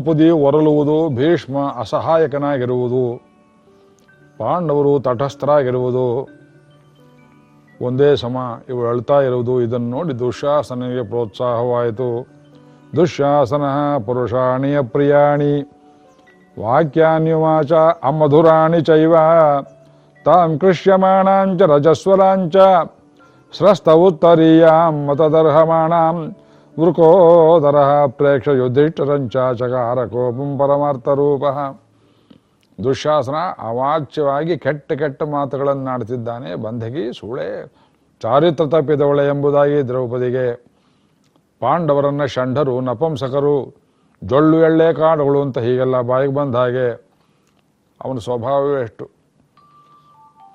ದ್ರೌಪದಿ ಒರಲುವುದು ಭೀಷ್ಮ ಅಸಹಾಯಕನಾಗಿರುವುದು. ಪಾಂಡವರು ತಟಸ್ಥರಾಗಿರುವುದು. ಒಂದೇ ಸಮ ಇವು ಅಳ್ತಾ ಇರುವುದು. ಇದನ್ನು ನೋಡಿ ದುಶ್ಯಾಸನಿಗೆ ಪ್ರೋತ್ಸಾಹವಾಯಿತು. ದುಶ್ಯಾಸನ ಪುರುಷಾಣಿಯ ಪ್ರಿಯಾಣಿ. ವಾಕ್ಯಾನ್ಯುವಾಚ ಅಮಧುರಾಣಿ ಚೈವ. ತಾಂ ಕೃಷ್ಯಮಾಣಾಂಚ ರಜಸ್ವಲಾಂಚ. ಸ್ರಸ್ತ ಉತ್ತರೀಯಾಂ ಮತದರ್ಹಮಾಣಾಂ. ವೃಕೋದರ ಪ್ರೇಕ್ಷ ಯುಧಿಷ್ಠರಂಚ ಚಕಾರ ಕೋಪಂ ಪರಮಾರ್ಥರೂಪ. ದುಶಾಸನ ಅವಾಚ್ಯವಾಗಿ ಕೆಟ್ಟ ಕೆಟ್ಟ ಮಾತುಗಳನ್ನಾಡ್ತಿದ್ದಾನೆ ಬಂಧಗಿ ಸೂಳೆ. ಚಾರಿತ್ರ ತಪ್ಪಿದವಳೆ ಎಂಬುದಾಗಿ ದ್ರೌಪದಿಗೆ. ಪಾಂಡವರನ್ನ ಷಂಡರು ನಪಂಸಕರು, ಜೊಳ್ಳು ಎಳ್ಳೆ ಕಾಡುಗಳು ಅಂತ ಹೀಗೆಲ್ಲ ಬಾಯಿಗೆ ಬಂದ ಹಾಗೆ ಅವನ ಸ್ವಭಾವವೇ ಎಷ್ಟು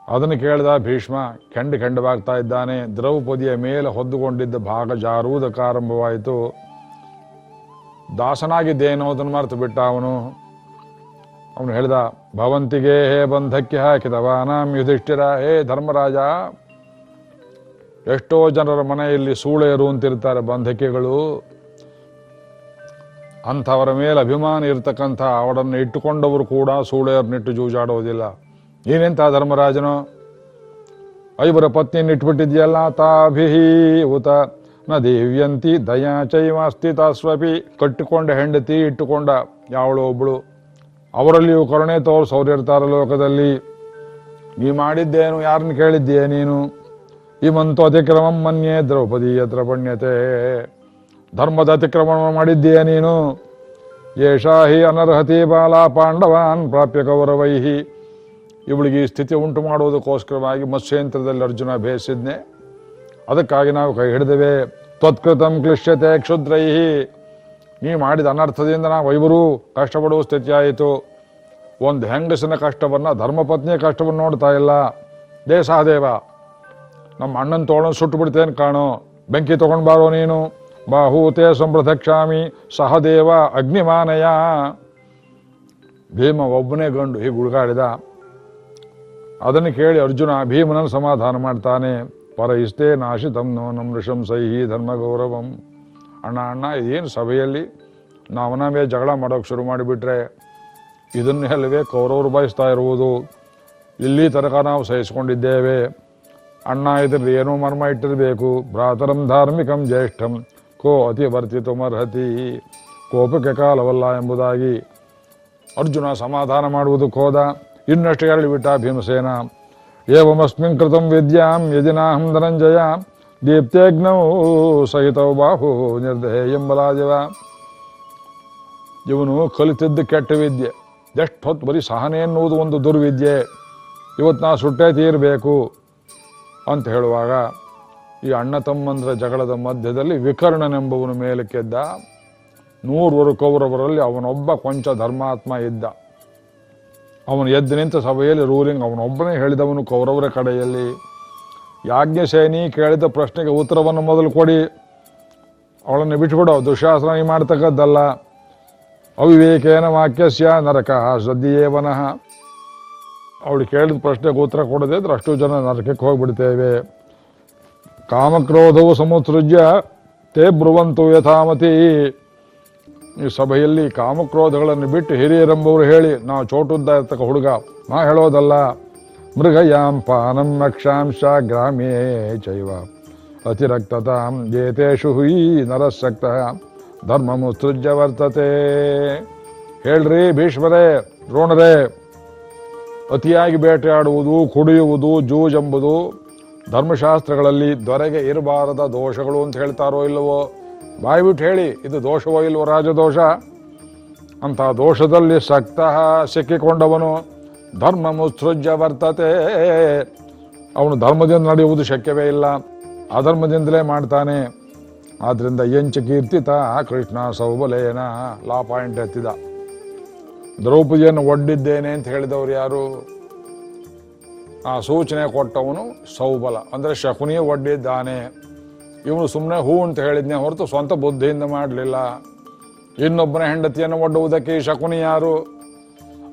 ಅದನ್ನು ಕೇಳಿದ ಭೀಷ್ಮ ಕೆಂಡು ಕೆಂಡವಾಗ್ತಾ ಇದ್ದಾನೆ. ದ್ರೌಪದಿಯ ಮೇಲೆ ಹೊದ್ದುಕೊಂಡಿದ್ದ ಭಾಗ ಜಾರುವುದಕ್ಕೆ ಆರಂಭವಾಯಿತು. ದಾಸನಾಗಿದ್ದೇನೋ ಅದನ್ನು ಮರೆತು ಬಿಟ್ಟ ಅವನು. ಅವನು ಹೇಳಿದ, ಭವಂತಿಗೆ ಹೇ ಬಂಧಕ್ಕೆ ಹಾಕಿದವ ನಾಮ್ ಯುಧಿಷ್ಠಿರ. ಹೇ ಧರ್ಮರಾಜ, ಎಷ್ಟೋ ಜನರ ಮನೆಯಲ್ಲಿ ಸೂಳೆಯರು ಅಂತಿರ್ತಾರೆ ಬಂಧಕಿಗಳು. ಅಂಥವರ ಮೇಲೆ ಅಭಿಮಾನ ಇರ್ತಕ್ಕಂಥ ಅವರನ್ನು ಇಟ್ಟುಕೊಂಡವರು ಕೂಡ ಸೂಳೆಯರನ್ನಿಟ್ಟು ಜೂಜಾಡೋದಿಲ್ಲ ನೀನೆಂತ ಧರ್ಮರಾಜನು? ಐವರ ಪತ್ನಿಯನ್ನು ಇಟ್ಬಿಟ್ಟಿದ್ಯಲ್ಲ, ತಾಭಿಹಿ ಉತ. ನ ದೇವ್ಯಂತಿ ದಯಾ ಚೈವಾಸ್ತಿ ತಾಸ್ವಪಿ ಕಟ್ಟಿಕೊಂಡ ಹೆಂಡತಿ ಇಟ್ಟುಕೊಂಡ ಯಾವಳು ಒಬ್ಬಳು ಅವರಲ್ಲಿಯೂ ಕರುಣೆ ತೋರಿಸೋರಿರ್ತಾರೆ ಲೋಕದಲ್ಲಿ. ನೀ ಮಾಡಿದ್ದೇನು, ಯಾರನ್ನ ಕೇಳಿದ್ದೀಯ ನೀನು? ಇಮಂತು ಅತಿಕ್ರಮಂ ಮನ್ಯೆ ದ್ರೌಪದಿ ಯತ್ರ ಪಣ್ಯತೆ. ಧರ್ಮದ ಅತಿಕ್ರಮಣ ಮಾಡಿದ್ದೀಯ ನೀನು? ಯೇಷಾ ಹಿ ಅನರ್ಹತಿ ಬಾಲ ಪಾಂಡವಾನ್ ಪ್ರಾಪ್ಯ ಕೌರವೈಹಿ. ಇವಳಿಗೆ ಈ ಸ್ಥಿತಿ ಉಂಟು ಮಾಡುವುದಕ್ಕೋಸ್ಕರವಾಗಿ ಮತ್ಸ್ಯಂತ್ರದಲ್ಲಿ ಅರ್ಜುನ ಬೇಯಿಸಿದ್ನೆ ಅದಕ್ಕಾಗಿ ನಾವು ಕೈ ಹಿಡಿದೇವೆ. ತ್ವತ್ಕೃತಂ ಕ್ಲಿಶ್ಯತೆ ಕ್ಷುದ್ರೈಹಿ. ನೀ ಮಾಡಿದ ಅನರ್ಥದಿಂದ ನಾವು ಐವರು ಕಷ್ಟಪಡುವ ಸ್ಥಿತಿ ಆಯಿತು ಒಂದು ಹೆಂಗಸಿನ ಕಷ್ಟವನ್ನು ಧರ್ಮಪತ್ನಿಯ ಕಷ್ಟವನ್ನು ನೋಡ್ತಾ ಇಲ್ಲ. ದೇಸಾದೇವ ನಮ್ಮ ಅಣ್ಣನ ತೋಳನ್ನು ಸುಟ್ಟು ಬಿಡ್ತೇನೆ ಕಾಣೋ. ಬೆಂಕಿ ತೊಗೊಂಡು ಬಾರೋ ನೀನು. ಬಾಹೂತೆ ಸಂಪ್ರದಕ್ಷಾಮಿ ಸಹದೇವ ಅಗ್ನಿಮಾನಯ. ಭೀಮ ಒಬ್ಬನೇ ಗಂಡು ಹೀಗೆ ಉಳ್ಗಾಡಿದ ಅದನ್ನು ಕೇಳಿ ಅರ್ಜುನ ಭೀಮನನ್ನು ಸಮಾಧಾನ ಮಾಡ್ತಾನೆ. ಪರ ಇಷ್ಟೇ ನಾಶಿತಂ ನಮ್ಮ ಋಷಂ ಸೈಹಿ ಧರ್ಮ ಗೌರವಂ ಅಣ್ಣ ಅಣ್ಣ, ಇದೇನು ಸಭೆಯಲ್ಲಿ? ನಾವು ನಾವೇ ಜಗಳ ಮಾಡೋಕೆ ಶುರು ಮಾಡಿಬಿಟ್ರೆ ಇದನ್ನು ಅಲ್ಲವೇ ಕೌರವರು ಬಯಸ್ತಾ ಇರುವುದು. ಇಲ್ಲಿ ತನಕ ನಾವು ಸಹಿಸಿಕೊಂಡಿದ್ದೇವೆ. ಅಣ್ಣ, ಇದ್ರಲ್ಲಿ ಏನೋ ಮರ್ಮ ಇಟ್ಟಿರಬೇಕು. ಭ್ರಾತರಂ ಧಾರ್ಮಿಕಂ ಜ್ಯೇಷ್ಠಂ. ಕೋ ಅತಿ ವರ್ತಿತುಮರ್ಹತಿ. ಕೋಪಕ್ಕೆ ಕಾಲವಲ್ಲ ಎಂಬುದಾಗಿ ಅರ್ಜುನ ಸಮಾಧಾನ ಮಾಡುವುದಕ್ಕೆ ಹೋದ ಇನ್ನಷ್ಟು ಹೇಳಿಬಿಟ್ಟ ಭೀಮಸೇನ ಏವಮಸ್ಮಿನ್ ಕೃತಂ ವಿದ್ಯಾಂ ಯದಿನಾಹಂ ಧನಂಜಯ. ದೀಪ್ತೇಗ್ನೌ ಸಹಿತೌ ಬಾಹು ನಿರ್ದಯ ಎಂಬಲಾದಿವ. ಇವನು ಕಲಿತಿದ್ದು ಕೆಟ್ಟ ವಿದ್ಯೆ. ಎಷ್ಟು ಹೊತ್ತು ಬರೀ ಸಹನೆ ಎನ್ನುವುದು ಒಂದು ದುರ್ವಿದ್ಯೆ. ಇವತ್ತು ನಾ ಸುಟ್ಟೇ ತೀರಬೇಕು ಅಂತ ಹೇಳುವಾಗ, ಈ ಅಣ್ಣ ತಮ್ಮಂದ್ರ ಜಗಳದ ಮಧ್ಯದಲ್ಲಿ ವಿಕರ್ಣನೆಂಬವನ ಮೇಲಕ್ಕೆದ್ದ. ನೂರ್ವರು ಕೌರವರಲ್ಲಿ ಅವನೊಬ್ಬ ಕೊಂಚ ಧರ್ಮಾತ್ಮ ಇದ್ದ. ಅವನು ಎದ್ದು ನಿಂತ ಸಭೆಯಲ್ಲಿ ರೂಲಿಂಗ್ ಅವನೊಬ್ಬನೇ ಹೇಳಿದವನು ಕೌರವರ ಕಡೆಯಲ್ಲಿ. ಯಾಜ್ಞಸೇನಿ ಕೇಳಿದ ಪ್ರಶ್ನೆಗೆ ಉತ್ತರವನ್ನು ಮೊದಲು ಕೊಡಿ. ಅವಳನ್ನು ಬಿಟ್ಬಿಡು ದುಶಾಸನ ಈ ಮಾಡ್ತಕ್ಕದ್ದಲ್ಲ. ಅವಿವೇಕೇನ ವಾಕ್ಯಸ್ಯ ನರಕ ಸದ್ಯೇವನಃ ಅವಳು ಕೇಳಿದ ಪ್ರಶ್ನೆಗೆ ಉತ್ತರ ಕೊಡದೆ ಇದ್ರೆ ಅಷ್ಟು ಜನ ನರಕಕ್ಕೆ ಹೋಗ್ಬಿಡ್ತೇವೆ. ಕಾಮಕ್ರೋಧವು ಸಮುತ್ಸೃಜ್ಯ, ತೇ ಬ್ರುವಂತು ಯಥಾಮತಿ. ಈ ಸಭೆಯಲ್ಲಿ ಕಾಮಕ್ರೋಧಗಳನ್ನು ಬಿಟ್ಟು ಹಿರಿಯರೆಂಬವರು ಹೇಳಿ, ನಾವು ಚೋಟುದ್ದ ಇರ್ತಕ್ಕ ಹುಡುಗ. ನಾ ಹೇಳೋದಲ್ಲ. ಮೃಗಯಾಂ ಪಾನಂ ಅಕ್ಷಾಂಶ ಗ್ರಾಮೇ ಚೈವ. ಅತಿರಕ್ತತಾಂ ಜೇತೇಶು ಹುಯಿ ನರಸಕ್ತ. ಧರ್ಮ ಮುತ್ಸೃಜ್ಯ ವರ್ತತೆ. ಹೇಳ್ರಿ ಭೀಷ್ಮರೇ, ದ್ರೋಣರೇ. ಅತಿಯಾಗಿ ಬೇಟೆಯಾಡುವುದು, ಕುಡಿಯುವುದು, ಜೂಜೆಂಬುದು ಧರ್ಮಶಾಸ್ತ್ರಗಳಲ್ಲಿ ದೊರೆಗೆ ಇರಬಾರದ ದೋಷಗಳು ಅಂತ ಹೇಳ್ತಾರೋ ಇಲ್ಲವೋ? ಬಾಯ್ಬಿಟ್ಟು ಹೇಳಿ, ಇದು ದೋಷವೋ ಇಲ್ವೋ ರಾಜದೋಷ? ಅಂತ ದೋಷದಲ್ಲಿ ಸಕ್ತ ಸಿಕ್ಕಿಕೊಂಡವನು ಧರ್ಮ ಮುತ್ಸೃಜ್ಯ ವರ್ತತೆ. ಅವನು ಧರ್ಮದಿಂದ ನಡೆಯುವುದು ಶಕ್ಯವೇ ಇಲ್ಲ. ಅಧರ್ಮದಿಂದಲೇ ಮಾಡ್ತಾನೆ. ಆದ್ದರಿಂದ ಎಂಚ ಕೀರ್ತಿತ ಕೃಷ್ಣ ಸೌಬಲೇನ ಲಾ ಪಾಯಿಂಟ್ ಎತ್ತಿದ. ದ್ರೌಪದಿಯನ್ನು ಒಡ್ಡಿದ್ದೇನೆ ಅಂತ ಹೇಳಿದವರು ಯಾರು? ಆ ಸೂಚನೆ ಕೊಟ್ಟವನು ಸೌಬಲ. ಅಂದ್ರೆ ಶಕುನಿ ಒಡ್ಡಿದ್ದಾನೆ. ಇವನು ಸುಮ್ಮನೆ ಹೂ ಅಂತ ಹೇಳಿದ್ನೇ ಹೊರತು ಸ್ವಂತ ಬುದ್ಧಿಯಿಂದ ಮಾಡಲಿಲ್ಲ. ಇನ್ನೊಬ್ಬನ ಹೆಂಡತಿಯನ್ನು ಒಡ್ಡುವುದಕ್ಕೆ ಈ ಶಕುನಿ ಯಾರು?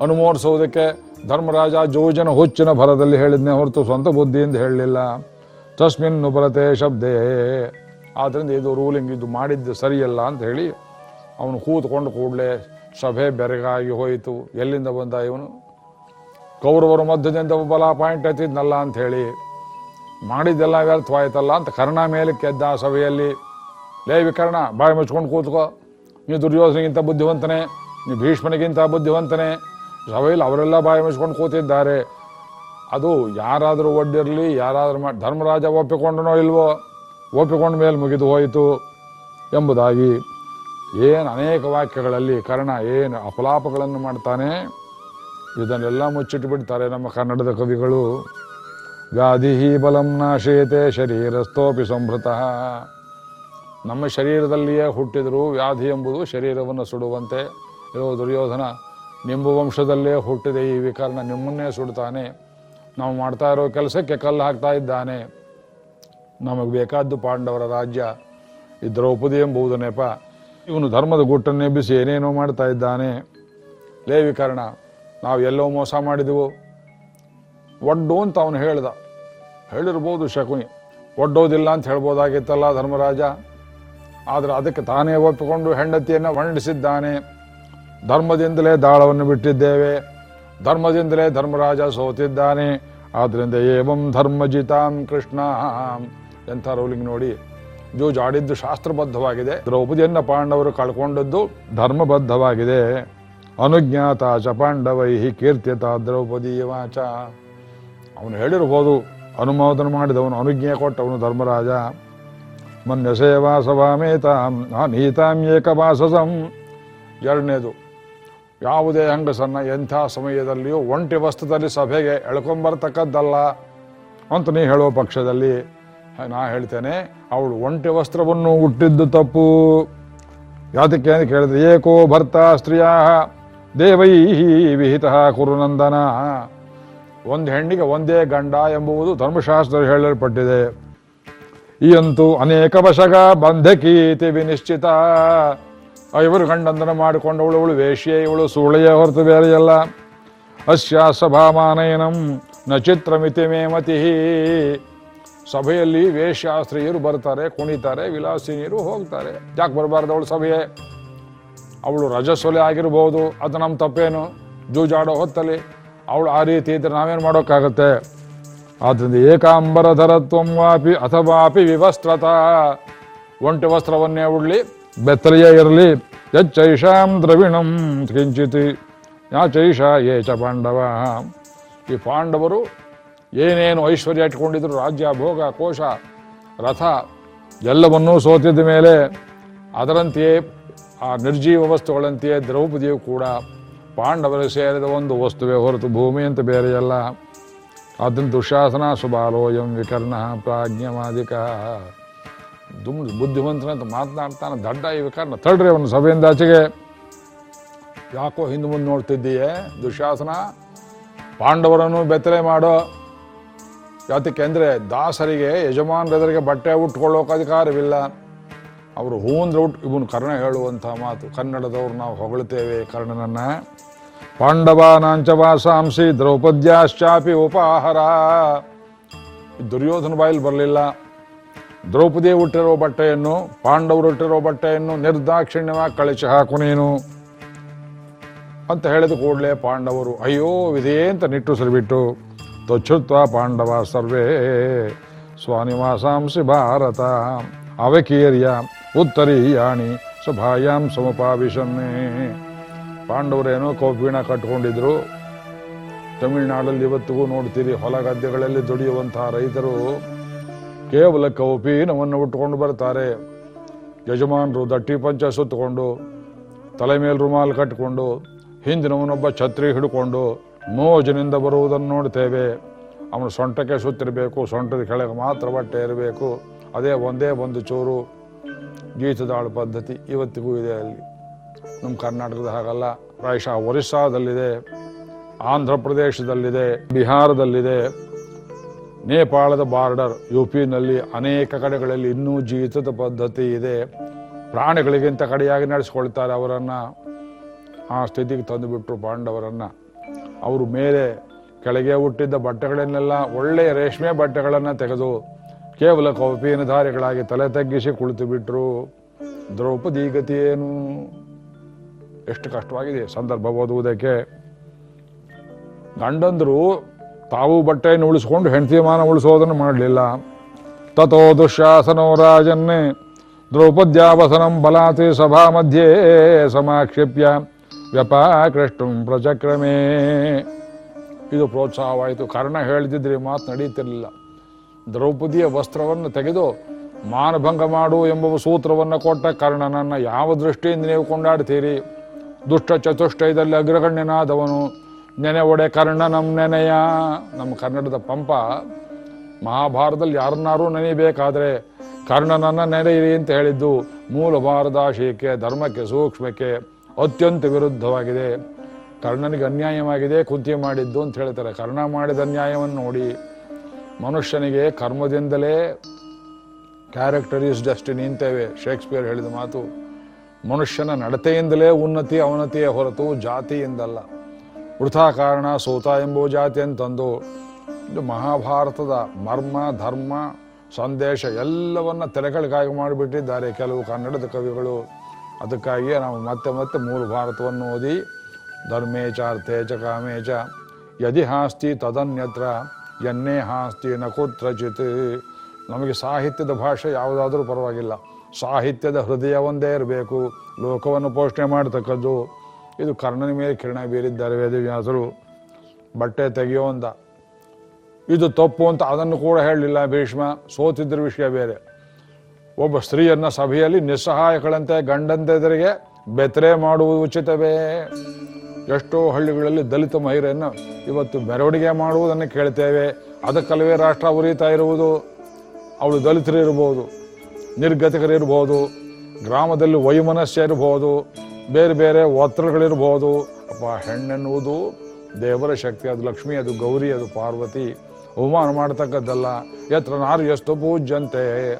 ಅನುಮೋದಿಸುವುದಕ್ಕೆ ಧರ್ಮರಾಜ ಜೋಜನ ಹುಚ್ಚಿನ ಭರದಲ್ಲಿ ಹೇಳಿದ್ನೇ ಹೊರತು ಸ್ವಂತ ಬುದ್ಧಿಯಿಂದ ಹೇಳಲಿಲ್ಲ. ತಸ್ಮಿನ್ ನುಬರತೆ ಶಬ್ದೇ. ಆದ್ರಿಂದ ಇದು ರೂಲಿಂಗ್ ಇದು ಮಾಡಿದ್ದು ಸರಿಯಲ್ಲ ಅಂತ ಹೇಳಿ ಅವನು ಕೂತ್ಕೊಂಡು ಕೂಡಲೇ ಸಭೆ ಬೆರಗಾಗಿ ಹೋಯಿತು. ಎಲ್ಲಿಂದ ಬಂದ ಇವನು? ಕೌರವರ ಮಧ್ಯದಿಂದ ಬಲ ಪಾಯಿಂಟ್ ಎತ್ತಿದ್ನಲ್ಲ ಅಂತ ಹೇಳಿ ಮಾಡಿದ್ದೆಲ್ಲ ವ್ಯರ್ಥವಾಯ್ತಲ್ಲ ಅಂತ ಕರ್ಣ ಮೇಲೆ ಕೆದ್ದ ಆ ಸಭೆಯಲ್ಲಿ, ಲೇ ವಿಕರ್ಣ, ಬಾಯಿ ಮುಚ್ಕೊಂಡು ಕೂತ್ಕೋ. ನೀ ದುರ್ಯೋಧನಿಗಿಂತ ಬುದ್ಧಿವಂತನೇ, ನೀ ಭೀಷ್ಮನಿಗಿಂತ ಬುದ್ಧಿವಂತನೇ. ಸಭೆಯಲ್ಲಿ ಅವರೆಲ್ಲ ಬಾಯಿ ಮುಚ್ಕೊಂಡು ಕೂತಿದ್ದಾರೆ. ಅದು ಯಾರಾದರೂ ಒಡ್ಡಿರಲಿ, ಯಾರಾದರೂ ಧರ್ಮರಾಜ ಒಪ್ಪಿಕೊಂಡನೋ ಇಲ್ವೋ, ಒಪ್ಪಿಕೊಂಡ ಮೇಲೆ ಮುಗಿದು ಹೋಯಿತು ಎಂಬುದಾಗಿ ಏನು ಅನೇಕ ವಾಕ್ಯಗಳಲ್ಲಿ ಕರ್ಣ ಏನು ಅಪಲಾಪಗಳನ್ನು ಮಾಡ್ತಾನೆ, ಇದನ್ನೆಲ್ಲ ಮುಚ್ಚಿಟ್ಟು ಬಿಡ್ತಾರೆ ನಮ್ಮ ಕನ್ನಡದ ಕವಿಗಳು. ವ್ಯಾಧಿ ಬಲಂ ನಾಶೇತೆ ಶರೀರಸ್ಥೋಪಿ ಸಂಭೃತಃ ನಮ್ಮ ಶರೀರದಲ್ಲಿಯೇ ಹುಟ್ಟಿದರೂ ವ್ಯಾಧಿ ಎಂಬುದು ಶರೀರವನ್ನು ಸುಡುವಂತೆ. ಇರೋ ದುರ್ಯೋಧನ, ನಿಂಬು ವಂಶದಲ್ಲೇ ಹುಟ್ಟಿದೆ ಈ ವಿಕಾರಣ, ನಿಮ್ಮನ್ನೇ ಸುಡ್ತಾನೆ. ನಾವು ಮಾಡ್ತಾ ಇರೋ ಕೆಲಸಕ್ಕೆ ಕಲ್ಲು ಹಾಕ್ತಾ ಇದ್ದಾನೆ. ನಮಗೆ ಬೇಕಾದ್ದು ಪಾಂಡವರ ರಾಜ್ಯ, ಈ ದ್ರೌಪದಿ ಎಂಬುದು ನೆಪ. ಇವನು ಧರ್ಮದ ಗುಟ್ಟನ್ನು ಎಬ್ಬಿಸಿ ಏನೇನೋ ಮಾಡ್ತಾ ಇದ್ದಾನೆ. ಲೇ ವಿಕರ್ಣ, ನಾವು ಎಲ್ಲೋ ಮೋಸ ಮಾಡಿದೆವು. ಒಡ್ಡು ಅಂತ ಅವನು ಹೇಳ್ದ. ಹೇಳಿರ್ಬೋದು ಶಕುನಿ. ಒಡ್ಡೋದಿಲ್ಲ ಅಂತ ಹೇಳ್ಬೋದಾಗಿತ್ತಲ್ಲ ಧರ್ಮರಾಜ. ಆದರೆ ಅದಕ್ಕೆ ತಾನೇ ಒಪ್ಪಿಕೊಂಡು ಹೆಂಡತಿಯನ್ನು ವರ್ಣಿಸಿದ್ದಾನೆ ಧರ್ಮದಿಂದಲೇ ದಾಳವನ್ನು ಬಿಟ್ಟಿದ್ದೇವೆ. ಧರ್ಮದಿಂದಲೇ ಧರ್ಮರಾಜ ಸೋತಿದ್ದಾನೆ. ಆದ್ದರಿಂದ ಏವಂ ಧರ್ಮಜಿತಾಂ ಕೃಷ್ಣ. ಎಂಥ ರೋಲಿಂಗ್ ನೋಡಿ. ಜೂಜಾಡಿದ್ದು ಶಾಸ್ತ್ರಬದ್ಧವಾಗಿದೆ. ದ್ರೌಪದಿಯನ್ನ ಪಾಂಡವರು ಕಳ್ಕೊಂಡದ್ದು ಧರ್ಮಬದ್ಧವಾಗಿದೆ. ಅನುಜ್ಞಾತ ಚ ಪಾಂಡವೈ ಕೀರ್ತ್ಯತ ದ್ರೌಪದಿ ವಾಚ ಅವನು ಹೇಳಿರ್ಬೋದು ಅನುಮೋದನೆ ಮಾಡಿದವನು ಅನುಜ್ಞೆ ಕೊಟ್ಟವನು ಧರ್ಮರಾಜ. ಮನ್ಯಸೇವಾ ಸಭಾಮೇತಾಂ ನೀತಾಂ ಏಕವಾಸಸಂ. ಎರಡನೇದು, ಯಾವುದೇ ಹೆಂಗಸನ್ನ ಎಂಥ ಸಮಯದಲ್ಲಿಯೂ ಒಂಟಿ ವಸ್ತುದಲ್ಲಿ ಸಭೆಗೆ ಎಳ್ಕೊಂಬರ್ತಕ್ಕದ್ದಲ್ಲ. ಅಂತ ನೀ ಹೇಳುವ ಪಕ್ಷದಲ್ಲಿ ನಾ ಹೇಳ್ತೇನೆ, ಅವಳು ಒಂಟಿ ವಸ್ತ್ರವನ್ನು ಹುಟ್ಟಿದ್ದು ತಪ್ಪು. ಯಾತಕ್ಕೆ ಅಂತ ಕೇಳಿದ್ರೆ, ಏಕೋ ಭರ್ತ ಸ್ತ್ರೀಯ ದೇವೈ ವಿಹಿತ ಕುರುನಂದನ. ಒಂದು ಹೆಣ್ಣಿಗೆ ಒಂದೇ ಗಂಡ ಎಂಬುದು ಧರ್ಮಶಾಸ್ತ್ರ ಹೇಳಲ್ಪಟ್ಟಿದೆ. ಈ ಅಂತೂ ಅನೇಕ ವಶಗ ಬಂಧಕೀತಿ ವಿನಿಶ್ಚಿತ. ಐವರು ಗಂಡಂದನ ಮಾಡಿಕೊಂಡವಳು ಅವಳು ವೇಶ್ಯೆ, ಇವಳು ಸೂಳೆಯ ಹೊರತು ಬೇರೆಯಲ್ಲ ಅಸ್ಯ ಸಭಾಮಾನಯನಂ ನ ಚಿತ್ರಮಿತಿ ಮೇಮತಿ ಸಭೆಯಲ್ಲಿ ವೇಶ್ಯಾಸ್ತ್ರೀಯರು ಬರ್ತಾರೆ ಕುಣಿತಾರೆ, ವಿಲಾಸಿನಿಯರು ಹೋಗ್ತಾರೆ. ಯಾಕೆ ಬರಬಾರ್ದು ಅವಳು ಸಭೆಯೇ? ಅವಳು ರಜಸ್ವಲೆ ಆಗಿರ್ಬೋದು ಅದು ನಮ್ಮ ತಪ್ಪೇನು? ಜೂಜಾಡೋ ಹೊತ್ತಲ್ಲಿ. ಅವಳು ಆ ರೀತಿ ಇದ್ರೆ ನಾವೇನು ಮಾಡೋಕ್ಕಾಗತ್ತೆ? ಆದ್ದರಿಂದ ಏಕಾಂಬರಧರತ್ವಂ ವಾಪಿ ಅಥವಾಪಿ ವಿವಸ್ತ್ರತ. ಒಂಟಿ ವಸ್ತ್ರವನ್ನೇ ಉಡ್ಲಿ ಬೆತ್ತಲೆಯೇ ಇರಲಿ, ಯಚ್ಚೈಷಾಂ ದ್ರವಿಣಂ ಕಿಂಚಿತ್, ಯಾಚೈಷ ಏ ಚ ಪಾಂಡವ. ಈ ಪಾಂಡವರು ಏನೇನು ಐಶ್ವರ್ಯ ಇಟ್ಕೊಂಡಿದ್ರು, ರಾಜ್ಯ, ಭೋಗ, ಕೋಶ, ರಥ, ಎಲ್ಲವನ್ನೂ ಸೋತಿದ್ದ ಮೇಲೆ ಅದರಂತೆಯೇ ಆ ನಿರ್ಜೀವ ವಸ್ತುಗಳಂತೆಯೇ ದ್ರೌಪದಿಯು ಕೂಡ ಪಾಂಡವರು ಸೇರಿದ ಒಂದು ವಸ್ತುವೆ ಹೊರತು ಭೂಮಿ ಅಂತ ಬೇರೆಯಲ್ಲ. ಅದನ್ನು ದುಶಾಸನ ಸುಬಾಲೋಯಂ ವಿಕರ್ಣ ಪ್ರಾಜ್ಞಮಾದಿಕ ದುಮ್ ಬುದ್ಧಿವಂತನಂತ ಮಾತನಾಡ್ತಾನೆ ದಡ್ಡ ಈ ವಿಕರ್ಣ. ತಡ್ರಿ ಅವನು ಸಭೆಯಿಂದ ಆಚೆಗೆ. ಯಾಕೋ ಹಿಂದೆ ಮುಂದೆ ನೋಡ್ತಿದ್ದೀಯೇ ದುಶಾಸನ? ಪಾಂಡವರನ್ನು ಬೆತ್ತಲೆ ಮಾಡೋ. ಯಾತಕ್ಕೆ ಅಂದರೆ ದಾಸರಿಗೆ, ಯಜಮಾನರೆದರಿಗೆ ಬಟ್ಟೆ ಉಟ್ಕೊಳ್ಳೋಕೆ ಅಧಿಕಾರವಿಲ್ಲ. ಅವರು ಹೂಂದ್ರ ಉಟ್ಟು ಇವನು ಕರ್ಣ ಹೇಳುವಂಥ ಮಾತು. ಕನ್ನಡದವ್ರು ನಾವು ಹೊಗಳ್ತೇವೆ ಕರ್ಣನನ್ನ. ಪಾಂಡವಾನಾಂಚ ವಾಸಾಂಸಿ ದ್ರೌಪದ್ಯಾಶ್ಚಾಪಿ ಉಪಾಹಾರ. ದುರ್ಯೋಧನ ಬಾಯಲ್ಲಿ ಬರಲಿಲ್ಲ. ದ್ರೌಪದಿ ಹುಟ್ಟಿರೋ ಬಟ್ಟೆಯನ್ನು, ಪಾಂಡವರು ಹುಟ್ಟಿರೋ ಬಟ್ಟೆಯನ್ನು ನಿರ್ದಾಕ್ಷಿಣ್ಯವಾಗಿ ಕಳಿಸಿ ಹಾಕು ಅಂತ ಹೇಳಿದ ಕೂಡಲೇ ಪಾಂಡವರು, ಅಯ್ಯೋ, ವಿಧೇ ಅಂತ ನಿಟ್ಟುಸಿರುಬಿಟ್ಟು ತೊಚ್ಚುತ್ವ ಪಾಂಡವ ಸರ್ವೇ ಸ್ವಾನಿವಾಸಾಂಸಿ ಭಾರತ, ಅವಕೀರ್ಯ. ಉತ್ತರೀಯಾಣಿ ಸಭಾಯಾಂ ಸಮಪಾವಿಷನ್ನೇ ಪಾಂಡವರೇನೋ ಕೌಪೀಣ ಕಟ್ಕೊಂಡಿದ್ರು. ತಮಿಳುನಾಡಲ್ಲಿ ಇವತ್ತಿಗೂ ನೋಡ್ತೀರಿ ಹೊಲ ಗದ್ದೆಗಳಲ್ಲಿ ದುಡಿಯುವಂತಹ ರೈತರು ಕೇವಲ ಕೌಪೀನವನ್ನು ಉಟ್ಕೊಂಡು ಬರ್ತಾರೆ. ಯಜಮಾನರು ದಟ್ಟಿ ಪಂಚ ಸುತ್ತಕೊಂಡು, ತಲೆ ಮೇಲೆ ರುಮಾಲ್ ಕಟ್ಟಿಕೊಂಡು ಹಿಂದಿನವನೊಬ್ಬ ಛತ್ರಿ ಹಿಡ್ಕೊಂಡು ಮೋಜಿನಿಂದ ಬರುವುದನ್ನು ನೋಡ್ತೇವೆ. ಅವನು ಸೊಂಟಕ್ಕೆ ಸುತ್ತಿರಬೇಕು, ಸೊಂಟದ ಕೆಳಗೆ ಮಾತ್ರ ಬಟ್ಟೆ ಇರಬೇಕು. ಅದೇ ಒಂದೇ ಒಂದು ಚೂರು. ಗೀತದಾಳು ಪದ್ಧತಿ ಇವತ್ತಿಗೂ ಇದೆ ಅಲ್ಲಿ. ನಮ್ಮ ಕರ್ನಾಟಕದ ಹಾಗಲ್ಲ. ಪ್ರಾಯಶಃ ಒರಿಸ್ಸಾದಲ್ಲಿದೆ ಆಂಧ್ರ ಪ್ರದೇಶದಲ್ಲಿದೆ ಬಿಹಾರದಲ್ಲಿದೆ. ನೇಪಾಳದ ಬಾರ್ಡರ್ ಯು ಪಿನಲ್ಲಿ ಅನೇಕ ಕಡೆಗಳಲ್ಲಿ ಇನ್ನೂ ಜೀತದ ಪದ್ಧತಿ ಇದೆ. ಪ್ರಾಣಿಗಳಿಗಿಂತ ಕಡೆಯಾಗಿ ನಡೆಸ್ಕೊಳ್ತಾರೆ ಅವರನ್ನು. ಆ ಸ್ಥಿತಿಗೆ ತಂದುಬಿಟ್ರು ಪಾಂಡವರನ್ನು. ಅವರು ಮೇಲೆ ಕೆಳಗೆ ಹುಟ್ಟಿದ್ದ ಬಟ್ಟೆಗಳನ್ನೆಲ್ಲ ಒಳ್ಳೆಯ ರೇಷ್ಮೆ ಬಟ್ಟೆಗಳನ್ನು ತೆಗೆದು ಕೇವಲ ಕೌಪೀನಧಾರಿಗಳಾಗಿ ತಲೆ ತಗ್ಗಿಸಿ ಕುಳಿತು ದ್ರೌಪದಿ ಗತಿ ಏನು ಎಷ್ಟು ಕಷ್ಟವಾಗಿದೆ ಸಂದರ್ಭ ಓದುವುದಕ್ಕೆ. ಗಂಡಂದರು ತಾವು ಬಟ್ಟೆಯನ್ನು ಉಳಿಸ್ಕೊಂಡು ಹೆಂಡತಿ ಮಾನ ಉಳಿಸೋದನ್ನು ಮಾಡಲಿಲ್ಲ. ತಥೋ ದುಶಾಸನೋ ರಾಜನ್ನೇ, ದ್ರೌಪದ್ಯಾವಸನಂ ಬಲಾತಿ ಸಭಾ ಮಧ್ಯೆ ಸಮಾಕ್ಷಿಪ್ಯ ವ್ಯಪಾಕೃಷ್ಟು ಪ್ರಚಕ್ರಮೇ. ಇದು ಪ್ರೋತ್ಸಾಹವಾಯಿತು. ಕರ್ಣ ಹೇಳ್ತಿದ್ರೆ ಮಾತು ನಡೀತಿರಲಿಲ್ಲ. ದ್ರೌಪದಿಯ ವಸ್ತ್ರವನ್ನು ತೆಗೆದು ಮಾನಭಂಗ ಮಾಡು ಎಂಬ ಸೂತ್ರವನ್ನು ಕೊಟ್ಟ ಕರ್ಣನನ್ನು ಯಾವ ದೃಷ್ಟಿಯಿಂದ ನೀವು ಕೊಂಡಾಡ್ತೀರಿ ದುಷ್ಟ ಚತುಷ್ಟಯದಲ್ಲಿ ಅಗ್ರಗಣ್ಯನಾದವನು. ನೆನೆ ಒಡೆ ಕರ್ಣ ನಮ್ಮ ನೆನೆಯ. ನಮ್ಮ ಕನ್ನಡದ ಪಂಪ, ಮಹಾಭಾರತದಲ್ಲಿ ಯಾರನ್ನಾರೂ ನೆನೆಯಬೇಕಾದ್ರೆ ಕರ್ಣನನ್ನ ನೆನೆಯಿರಿ ಅಂತ ಹೇಳಿದ್ದು ಮೂಲ ಭಾರತಾಶಯಕ್ಕೆ ಧರ್ಮಕ್ಕೆ, ಸೂಕ್ಷ್ಮಕ್ಕೆ ಅತ್ಯಂತ ವಿರುದ್ಧವಾಗಿದೆ. ಕರ್ಣನಿಗೆ ಅನ್ಯಾಯವಾಗಿದೆ, ಕುಂತಿ ಮಾಡಿದ್ದು ಅಂತ ಹೇಳ್ತಾರೆ. ಕರ್ಣ ಮಾಡಿದ ಅನ್ಯಾಯವನ್ನು ನೋಡಿ ಮನುಷ್ಯನಿಗೆ ಕರ್ಮದಿಂದಲೇ ಕ್ಯಾರೆಕ್ಟರ್ ಈಸ್ ಡೆಸ್ಟಿನಿ ಅಂತೇವೆ ಶೇಕ್ಸ್ಪಿಯರ್ ಹೇಳಿದ ಮಾತು, ಮನುಷ್ಯನ ನಡತೆಯಿಂದಲೇ ಉನ್ನತಿ ಅವನತಿಯ ಹೊರತು ಜಾತಿಯಿಂದಲ್ಲ. ವೃಥಾ ಕಾರಣ ಸೋತ ಎಂಬುವ ಜಾತಿ ಅಂತಂದು, ಇದು ಮಹಾಭಾರತದ ಮರ್ಮ, ಧರ್ಮ, ಸಂದೇಶ ಎಲ್ಲವನ್ನ ತೆರೆಗಳಿಗಾಗಿ ಮಾಡಿಬಿಟ್ಟಿದ್ದಾರೆ ಕೆಲವು ಕನ್ನಡದ ಕವಿಗಳು. ಅದಕ್ಕಾಗಿಯೇ ನಾವು ಮತ್ತೆ ಮತ್ತೆ ಮೂಲ ಭಾರತವನ್ನು ಓದಿ, ಧರ್ಮೇಚ, ಅರ್ಥೇಚ, ಕಾಮೇಚ ಯದಿ ಹಾಸ್ತಿ ತದನ್ಯತ್ರ ಎನ್ನೇ ಹಾಸ್ತಿ ನ ಕುತ್ರಚಿತ್. ನಮಗೆ ಸಾಹಿತ್ಯದ ಭಾಷೆ ಯಾವುದಾದರೂ ಪರವಾಗಿಲ್ಲ. ಸಾಹಿತ್ಯದ ಹೃದಯ ಒಂದೇ ಇರಬೇಕು. ಲೋಕವನ್ನು ಪೋಷಣೆ ಮಾಡತಕ್ಕದ್ದು. ಇದು ಕರ್ಣನ ಮೇಲೆ ಕಿರಣ ಬೀರಿದ್ದಾರೆ ವೇದವ್ಯಾಸರು. ಬಟ್ಟೆ ತೆಗೆಯೋ ಅಂದ. ಇದು ತಪ್ಪು ಅಂತ ಅದನ್ನು ಕೂಡ ಹೇಳಲಿಲ್ಲ ಭೀಷ್ಮ. ಸೋತಿದ್ರ ವಿಷಯ ಬೇರೆ. ಒಬ್ಬ ಸ್ತ್ರೀಯನ್ನ ಸಭೆಯಲ್ಲಿ ನಿಸ್ಸಹಾಯಗಳಂತೆ ಗಂಡಂತೆದರಿಗೆ ಬೆತ್ತರೆ ಮಾಡುವುದು ಉಚಿತವೇ. ಎಷ್ಟೋ ಹಳ್ಳಿಗಳಲ್ಲಿ ದಲಿತ ಮಹಿಳೆಯನ್ನು ಇವತ್ತು ಮೆರವಣಿಗೆ ಮಾಡುವುದನ್ನು ಕೇಳ್ತೇವೆ. ಅದಕ್ಕಲ್ಲವೇ ರಾಷ್ಟ್ರ ಉರಿತಾ ಇರುವುದು. ಅವಳು ದಲಿತರು ಇರ್ಬೋದು ನಿರ್ಗತಿಕರಿರ್ಬೋದು ಗ್ರಾಮದಲ್ಲಿ ವೈಮನಸ್ಯ ಇರ್ಬೋದು, ಬೇರೆ ಬೇರೆ ಒತ್ತಡಗಳಿರ್ಬೋದು. ಅಪ್ಪ, ಹೆಣ್ಣೆನ್ನುವುದು ದೇವರ ಶಕ್ತಿ, ಅದು ಲಕ್ಷ್ಮಿ, ಅದು ಗೌರಿ, ಅದು ಪಾರ್ವತಿ. ಅವಮಾನ ಮಾಡತಕ್ಕದ್ದಲ್ಲ. ಯತ್ರ ನಾರು ಎಷ್ಟು ಪೂಜ್ಯಂತೆ.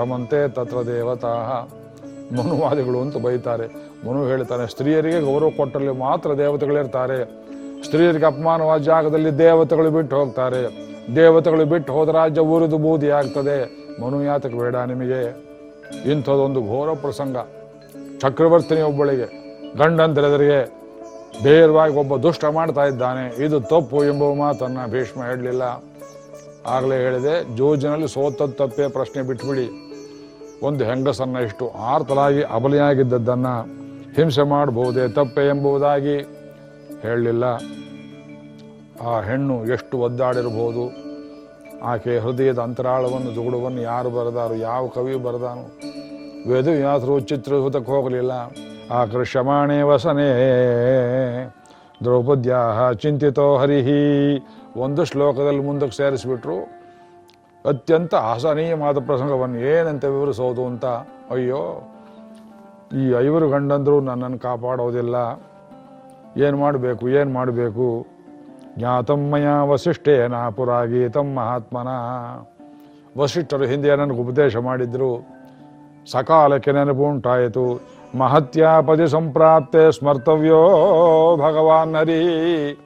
ರಮಂತೆ ತತ್ರ ದೇವತಾ. ಮನುವಾದಿಗಳು ಅಂತ ಬೈತಾರೆ. ಮನು ಹೇಳ್ತಾನೆ, ಸ್ತ್ರೀಯರಿಗೆ ಗೌರವ ಕೊಟ್ಟಲ್ಲಿ ಮಾತ್ರ ದೇವತೆಗಳಿರ್ತಾರೆ. ಸ್ತ್ರೀಯರಿಗೆ ಅಪಮಾನವಾದ ಜಾಗದಲ್ಲಿ ದೇವತೆಗಳು ಬಿಟ್ಟು ಹೋಗ್ತಾರೆ. ದೇವತೆಗಳು ಬಿಟ್ಟು ಹೋದ ರಾಜ್ಯ ಊರಿದು ಬೂದಿ ಆಗ್ತದೆ. ಮನು ಯಾತಕ ಬೇಡ ನಿಮಗೆ. ಇಂಥದೊಂದು ಘೋರ ಪ್ರಸಂಗ. ಚಕ್ರವರ್ತಿನಿ ಒಬ್ಬಳಿಗೆ ಗಂಡಂತರೆದರಿಗೆ ಬೇರವಾಗಿ ಒಬ್ಬ ದುಷ್ಟ ಮಾಡ್ತಾ ಇದ್ದಾನೆ. ಇದು ತಪ್ಪು ಎಂಬ ಮಾತನ್ನ ಭೀಷ್ಮ ಹೇಳಲಿಲ್ಲ. ಆಗಲೇ ಹೇಳಿದೆ, ಜೋಜಿನಲ್ಲಿ ಸೋತದ್ದು ತಪ್ಪೇ ಪ್ರಶ್ನೆ ಬಿಟ್ಬಿಡಿ. ಒಂದು ಹೆಂಗಸನ್ನ ಇಷ್ಟು ಆರ್ತಲಾಗಿ ಅಬಲಿಯಾಗಿದ್ದದ್ದನ್ನ. ಹಿಂಸೆ ಮಾಡಬಹುದೇ ತಪ್ಪೆ ಎಂಬುದಾಗಿ ಹೇಳಲಿಲ್ಲ. ಆ ಹೆಣ್ಣು ಎಷ್ಟು ಒದ್ದಾಡಿರಬಹುದು? ಆಕೆ ಹೃದಯದ ಅಂತರಾಳವನ್ನು, ದುಗುಡವನ್ನು ಯಾರು ಬರೆದಾರು? ಯಾವ ಕವಿ ಬರೆದಾನು? ವೇದವ್ಯಾಸರು ಚಿತ್ರಸೂತಕ್ಕೆ ಹೋಗಲಿಲ್ಲ. ಆಕರ್ಷಮಾಣೆ ವಸನೆ. ದ್ರೌಪದ್ಯಾ ಚಿಂತಿತೋ ಹರಿಹಿ. ಒಂದು ಶ್ಲೋಕದಲ್ಲಿ ಮುಂದಕ್ಕೆ ಸೇರಿಸಿಬಿಟ್ರು. ಅತ್ಯಂತ ಅಸಹನೀಯವಾದ ಪ್ರಸಂಗವನ್ನು ಏನಂತ ವಿವರಿಸೋದು ಅಂತ? ಅಯ್ಯೋ ಈ ಐವರು ಗಂಡಂದ್ರು ನನ್ನನ್ನು ಕಾಪಾಡೋದಿಲ್ಲ. ಏನು ಮಾಡಬೇಕು ಏನು ಮಾಡಬೇಕು? ಜ್ಞಾತಮ್ಮಯ ವಸಿಷ್ಠೇನ ತಮ್ಮ ಮಹಾತ್ಮನ. ವಸಿಷ್ಠರು ಹಿಂದೆ ನನಗೆ ಉಪದೇಶ ಮಾಡಿದ್ರು. ಸಕಾಲಕ್ಕೆ ನೆನಪು ಉಂಟಾಯಿತು. ಮಹತ್ಯಾಪದಿ ಸಂಪ್ರಾಪ್ತೆ ಸ್ಮರ್ತವ್ಯೋ ಭಗವಾನ್ ಹರಿ.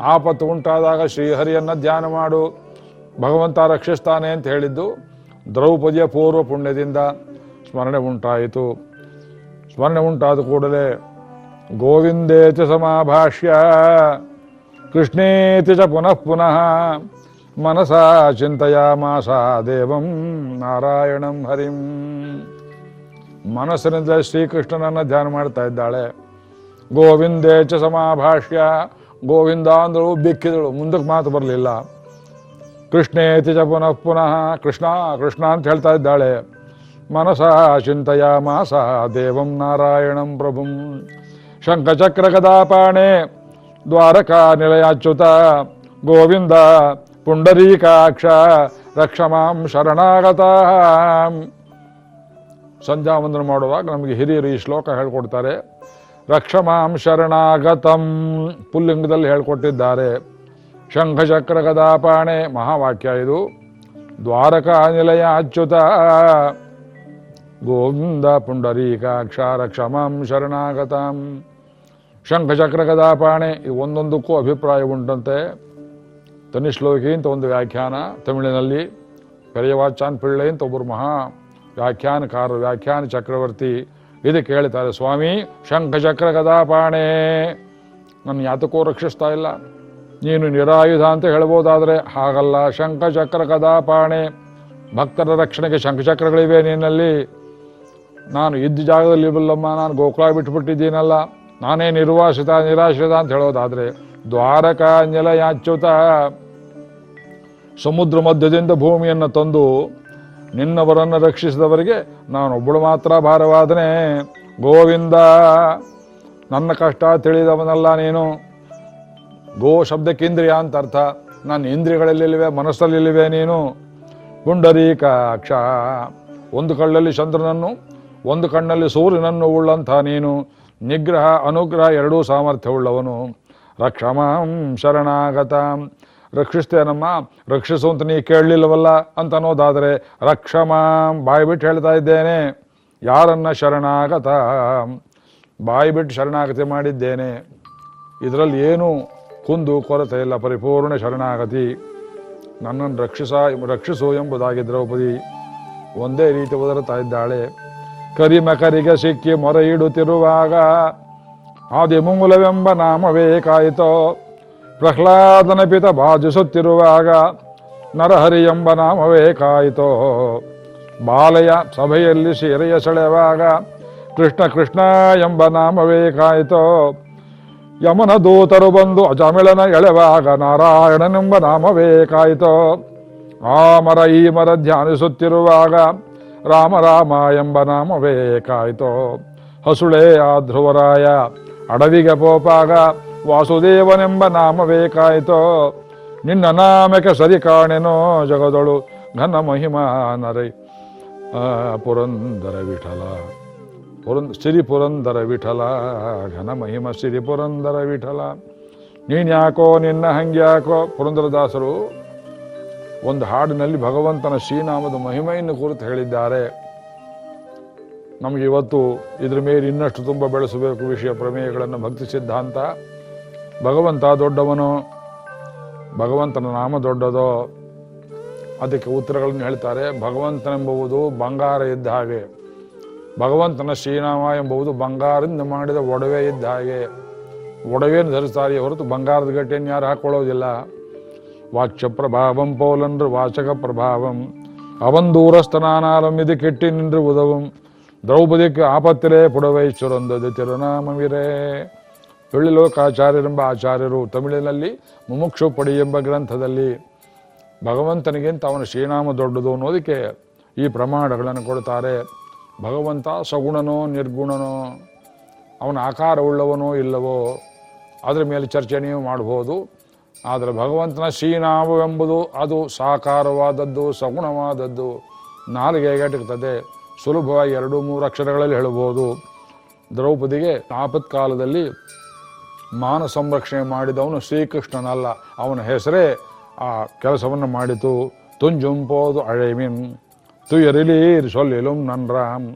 ಆಪತ್ತು ಉಂಟಾದಾಗ ಶ್ರೀಹರಿಯನ್ನ ಧ್ಯಾನ ಮಾಡು. ಭಗವಂತ ರಕ್ಷಿಸ್ತಾನೆ ಅಂತ ಹೇಳಿದ್ದು ದ್ರೌಪದಿಯ ಪೂರ್ವ ಪುಣ್ಯದಿಂದ ಸ್ಮರಣೆ ಉಂಟಾಯಿತು. ಸ್ಮರಣೆ ಉಂಟಾದ ಕೂಡಲೇ ಗೋವಿಂದೇಚ ಸಮಾಭಾಷ್ಯ ಕೃಷ್ಣೇತಿ ಚ ಪುನಃ ಪುನಃ ಮನಸಾ ಚಿಂತೆಯಾಮಾಸ ದೇವಂ ನಾರಾಯಣಂ ಹರಿಂ ಮನಸ್ಸಿನಿಂದ ಶ್ರೀಕೃಷ್ಣನನ್ನ ಧ್ಯಾನ ಮಾಡ್ತಾ ಇದ್ದಾಳೆ. ಗೋವಿಂದೇ ಚ ಸಮಾಭಾಷ್ಯ ಗೋವಿಂದ ಅಂದಳು ಬಿಕ್ಕಿದಳು ಮುಂದಕ್ಕೆ ಮಾತು ಬರಲಿಲ್ಲ. ಕೃಷ್ಣೇತಿ ಚ ಪುನಃ ಪುನಃ. ಕೃಷ್ಣ ಕೃಷ್ಣ ಅಂತ ಹೇಳ್ತಾ ಇದ್ದಾಳೆ. ಮನಸ ಚಿಂತೆಯ ಮಾಸ ದೇವಂ ನಾರಾಯಣಂ ಪ್ರಭುಂ. ಶಂಖಚಕ್ರ ಗದಾಪಾಣೆ ದ್ವಾರಕಾ ನಿಲಯಾಚ್ಯುತ, ಗೋವಿಂದ, ಪುಂಡರೀಕಾಕ್ಷ, ರಕ್ಷಮಾಂ ಶರಣಾಗತ. ಸಂಧ್ಯಾ ವಂದನ ಮಾಡುವಾಗ ನಮಗೆ ಹಿರಿಯರು ಈ ಶ್ಲೋಕ ಹೇಳ್ಕೊಡ್ತಾರೆ. ರಕ್ಷಮಾಂ ಶರಣಾಗತಂ ಪುಲ್ಲಿಂಗದಲ್ಲಿ ಹೇಳ್ಕೊಟ್ಟಿದ್ದಾರೆ. ಶಂಖಚಕ್ರ ಗದಾಪಾಣೆ ಮಹಾವಾಕ್ಯ ಇದು. ದ್ವಾರಕಾ ನಿಲಯ ಅಚ್ಯುತ ಗೋವಿಂದ ಪುಂಡರೀಕಾಕ್ಷ ರಕ್ಷಮಾಂ ಶರಣಾಗತಾಂ. ಶಂಖಚಕ್ರ ಕದಾಪಾಣೆ ಇದು ಒಂದೊಂದಕ್ಕೂ ಅಭಿಪ್ರಾಯ ಉಂಟಂತೆ. ತನಿಶ್ಲೋಕಿ ಅಂತ ಒಂದು ವ್ಯಾಖ್ಯಾನ, ತಮಿಳಿನಲ್ಲಿ. ಪೆರಿಯವಾಚಾನ್ ಪಿಳ್ಳೆ ಅಂತ ಒಬ್ಬರು ಮಹಾ ವ್ಯಾಖ್ಯಾನಕಾರ ವ್ಯಾಖ್ಯಾನ ಚಕ್ರವರ್ತಿ ಇದಕ್ಕೆ ಹೇಳ್ತಾರೆ ಸ್ವಾಮಿ ಶಂಖಚಕ್ರ ಕದಾಪಾಣೆ ನನ್ನ ಯಾತಕ್ಕೂ ರಕ್ಷಿಸ್ತಾ ಇಲ್ಲ. ನೀನು ನಿರಾಯುಧ ಅಂತ ಹೇಳ್ಬೋದಾದ್ರೆ, ಹಾಗಲ್ಲ ಶಂಖಚಕ್ರ ಕದಾಪಾಣೆ ಭಕ್ತರ ರಕ್ಷಣೆಗೆ ಶಂಖಚಕ್ರಗಳಿವೆ ನಿನ್ನಲ್ಲಿ ನಾನು ಇದ್ದ ಜಾಗದಲ್ಲಿ ಬಲ್ಲಮ್ಮ ನಾನು ಗೋಕುಳ ಬಿಟ್ಬಿಟ್ಟಿದ್ದೀನಲ್ಲ ನಾನೇ ನಿರ್ವಾಸಿತ, ನಿರಾಶ್ರಿತ ಅಂತ ಹೇಳೋದಾದ್ರೆ ದ್ವಾರಕ ನೆಲಯಾಚ್ಯುತ ಸಮುದ್ರ ಮಧ್ಯದಿಂದ ಭೂಮಿಯನ್ನು ತಂದು ನಿನ್ನವರನ್ನು ರಕ್ಷಿಸಿದವರಿಗೆ ನಾನೊಬ್ಬಳು ಮಾತ್ರ ಭಾರವಾದನೆ. ಗೋವಿಂದ, ನನ್ನ ಕಷ್ಟ ತಿಳಿದವನಲ್ಲ ನೀನು. ಗೋ ಶಬ್ದಕ್ಕೆ ಇಂದ್ರಿಯ ಅಂತ ಅರ್ಥ. ನನ್ನ ಇಂದ್ರಿಯಗಳಲ್ಲಿವೆ ಮನಸ್ಸಲ್ಲಿವೆ ನೀನು. ಪುಂಡರೀಕಾಕ್ಷ ಒಂದು ಕಳ್ಳಲ್ಲಿ ಚಂದ್ರನನ್ನು ಒಂದು ಕಣ್ಣಲ್ಲಿ ಸೂರ್ಯನನ್ನು ಉಳ್ಳಂಥ ನೀನು. ನಿಗ್ರಹ, ಅನುಗ್ರಹ ಎರಡೂ ಸಾಮರ್ಥ್ಯವುಳ್ಳವನು. ರಕ್ಷಮಾಂ ಶರಣಾಗತ. ರಕ್ಷಿಸ್ತೇನಮ್ಮ ರಕ್ಷಿಸು ಅಂತ ನೀ ಕೇಳಲಿಲ್ಲವಲ್ಲ ಅಂತ ಅನ್ನೋದಾದರೆ ರಕ್ಷಮಾಂ ಬಾಯಿ ಬಿಟ್ಟು ಹೇಳ್ತಾ ಇದ್ದೇನೆ. ಯಾರನ್ನ ಶರಣಾಗತ? ಬಾಯಿ ಬಿಟ್ಟು ಶರಣಾಗತಿ ಮಾಡಿದ್ದೇನೆ. ಇದರಲ್ಲಿ ಏನು ಕುಂದು ಕೊರತೆ ಇಲ್ಲ, ಪರಿಪೂರ್ಣ ಶರಣಾಗತಿ. ನನ್ನನ್ನು ರಕ್ಷಿಸ, ರಕ್ಷಿಸು ಎಂಬುದಾಗಿ ದ್ರೌಪದಿ ಒಂದೇ ರೀತಿ ಒದರುತ್ತಾ ಇದ್ದಾಳೆ. ಕರಿಮಕರಿಗೆ ಸಿಕ್ಕಿ ಮೊರೆಯಿಡುತ್ತಿರುವಾಗ ಆದಿಮೂಲವೆಂಬ ನಾಮವೇ ಕಾಯಿತೋ. ಪ್ರಹ್ಲಾದನ ಪಿತ ಬಾಜಿಸುತ್ತಿರುವಾಗ ನರಹರಿ ಎಂಬ ನಾಮವೇ ಕಾಯಿತೋ. ಬಾಲಯ ಸಭೆಯಲ್ಲಿ ಸೀರೆಯ ಸೆಳೆವಾಗ ಕೃಷ್ಣ ಕೃಷ್ಣ ಎಂಬ ನಾಮವೇ ಕಾಯಿತೋ. ಯಮನ ದೂತರು ಬಂದು ಅಜಮಿಳನ ಎಳೆವಾಗ ನಾರಾಯಣನೆಂಬ ನಾಮವೇ ಕಾಯಿತೋ. ಆ ಮರ ಈ ಮರ ಧ್ಯಾನಿಸುತ್ತಿರುವಾಗ ರಾಮ ರಾಮ ಎಂಬ ನಾಮವೇ ಕಾಯಿತೋ ಹಸುಳೆ ಆ ಧ್ರುವರಾಯ ಅಡವಿಗೆ ಪೋಪಾಗ ವಾಸುದೇವನೆಂಬ ನಾಮವೇ ಕಾಯಿತೋ ನಿನ್ನ ನಾಮಕ್ಕೆ ಸರಿ ಕಾಣೆನೋ ಜಗದೊಳು ಘನ ಮಹಿಮಾ ನರೈ. ಆ, ಪುರಂದರ ವಿಠಲ ಪುರಂದ ಸಿರಿ ಪುರಂದರ ವಿಠಲ ಘನ ಮಹಿಮ ಸಿರಿ ಪುರಂದರ ವಿಠಲ. ನೀನ್ಯಾಕೋ ನಿನ್ನ ಹಂಗ್ಯಾಕೋ ಪುರಂದರದಾಸರು ಒಂದು ಹಾಡಿನಲ್ಲಿ ಭಗವಂತನ ಶ್ರೀನಾಮದ ಮಹಿಮೆಯನ್ನು ಕುರಿತು ಹೇಳಿದ್ದಾರೆ. ನಮಗೆ ಇವತ್ತು ಇದ್ರ ಮೇಲೆ ಇನ್ನಷ್ಟು ತುಂಬ ಬೆಳೆಸಬೇಕು ವಿಷಯ ಪ್ರಮೇಯಗಳನ್ನು ಭಕ್ತಿ ಸಿದ್ಧಾಂತ. ಭಗವಂತ ದೊಡ್ಡವನು, ಭಗವಂತನ ನಾಮ ದೊಡ್ಡದೋ, ಅದಕ್ಕೆ ಉತ್ತರಗಳನ್ನು ಹೇಳ್ತಾರೆ. ಭಗವಂತನೆಂಬುವುದು ಬಂಗಾರ ಇದ್ದ ಹಾಗೆ, ಭಗವಂತನ ಶ್ರೀನಾಮ ಎಂಬುದು ಬಂಗಾರದಿಂದ ಮಾಡಿದ ಒಡವೆ ಇದ್ದ ಹಾಗೆ. ಒಡವೆಯನ್ನು ಧರಿಸ್ತಾರೆ ಹೊರತು ಬಂಗಾರದ ಗಟ್ಟೆಯನ್ನು ಯಾರು ಹಾಕೊಳ್ಳೋದಿಲ್ಲ వాక్య ప్రభావం పోలెందు వాచక ప్రభావం அவந்தூரஸ்தனானாலும் இது கெட்டி நின்று உதவும் திரௌபதிக்கு ஆபத்திலே புடவை சுரந்தது திருநாமவிரே வெளிலோಕಾಚಾರ್ಯರೆಂಬ ಆಚಾರ್ಯರು ತಮಿಳಿನಲ್ಲಿ ಮುಮುಕ್ಷು ಪಡಿ ಎಂಬ ಗ್ರಂಥದಲ್ಲಿ ಭಗವಂತನಿಗಿಂತ ಅವನ ಶ್ರೀನಾಮ ದೊಡ್ಡದು ಅನ್ನೋದಕ್ಕೆ ಈ ಪ್ರಮಾಣಗಳನ್ನು ಕೊಡ್ತಾರೆ. ಭಗವಂತ ಸಗುಣನೋ ನಿರ್ಗುಣನೋ, ಅವನ ಆಕಾರವುಳ್ಳವನೋ ಇಲ್ಲವೋ, ಅದರ ಮೇಲೆ ಚರ್ಚೆ ನೀವು ಮಾಡ್ಬೋದು. ಆದರೆ ಭಗವಂತನ ಶ್ರೀನಾಮವೆಂಬುದು ಅದು ಸಾಕಾರವಾದದ್ದು, ಸಗುಣವಾದದ್ದು. ನಾಲಿಗೆ ಗಟ್ಟಿರ್ತದೆ ಸುಲಭವಾಗಿ ಎರಡು ಮೂರು ಅಕ್ಷರಗಳಲ್ಲಿ ಹೇಳಬಹುದು. ದ್ರೌಪದಿಗೆ ಆಪತ್ಕಾಲದಲ್ಲಿ ಮಾನ ಸಂರಕ್ಷಣೆ ಮಾಡಿದವನು ಶ್ರೀಕೃಷ್ಣನಲ್ಲ. ಅವನ ಹೆಸರೇ ಆ ಕೆಲಸವನ್ನು ಮಾಡಿತು. ತುಂಜುಂಪೋದು ಅಳೆಮಿನ್, ತುಯರಿಲೀರ್ ಸೊಲ್ಲಿಲುಂ ನನ್ರಾಮ್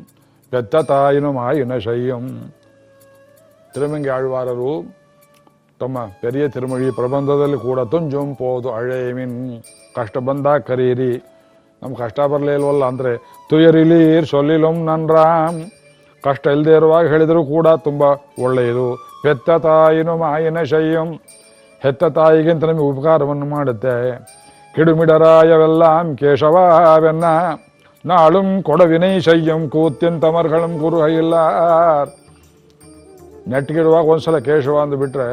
ಪೆತ್ತ ತಾಯಿನ ಮಾಯಿನ ಶಯ್ಯಂ. ತಿರುಮಂಗಿ ಆಳ್ವಾರರು ತಮ್ಮ ಪೆರಿಯ ತಿರುಮಳಿ ಪ್ರಬಂಧದಲ್ಲಿ ಕೂಡ ತುಂಜುಂಪೋದು ಹಳೆ ಮೀನ್ ಕಷ್ಟ ಬಂದಾಗ ಕರೀರಿ. ನಮ್ಮ ಕಷ್ಟ ಬರಲೇ ಇಲ್ವಲ್ಲ ಅಂದರೆ ತುಯರಿಲೀರ್ ಸೊಲ್ಲಿಲೊಮ್ ನನ್ ರಾಮ್ ಕಷ್ಟ ಇಲ್ಲದೆ ಇರುವಾಗ ಹೇಳಿದರೂ ಕೂಡ ತುಂಬ ಒಳ್ಳೆಯದು. ಹೆತ್ತ ತಾಯಿನು ಮಾಯಿನ ಶಯ್ಯಂ. ಹೆತ್ತ ತಾಯಿಗಿಂತ ನಮಗೆ ಉಪಕಾರವನ್ನು ಮಾಡುತ್ತೆ. ಕಿಡುಮಿಡರಾಯವೆಲ್ಲ ಕೇಶವಾವೆನ್ನ. ನಾಳುಂ ಕೊಡವಿನೈ ಶಯ್ಯಂ ಕೂತಿನ್ ತಮರ್ಗಳಂ ಕುರು ಇಲ್ಲ ನೆಟ್ಟಿಗಿಡುವಾಗ ಒಂದು ಸಲ ಕೇಶವ ಅಂದ್ಬಿಟ್ರೆ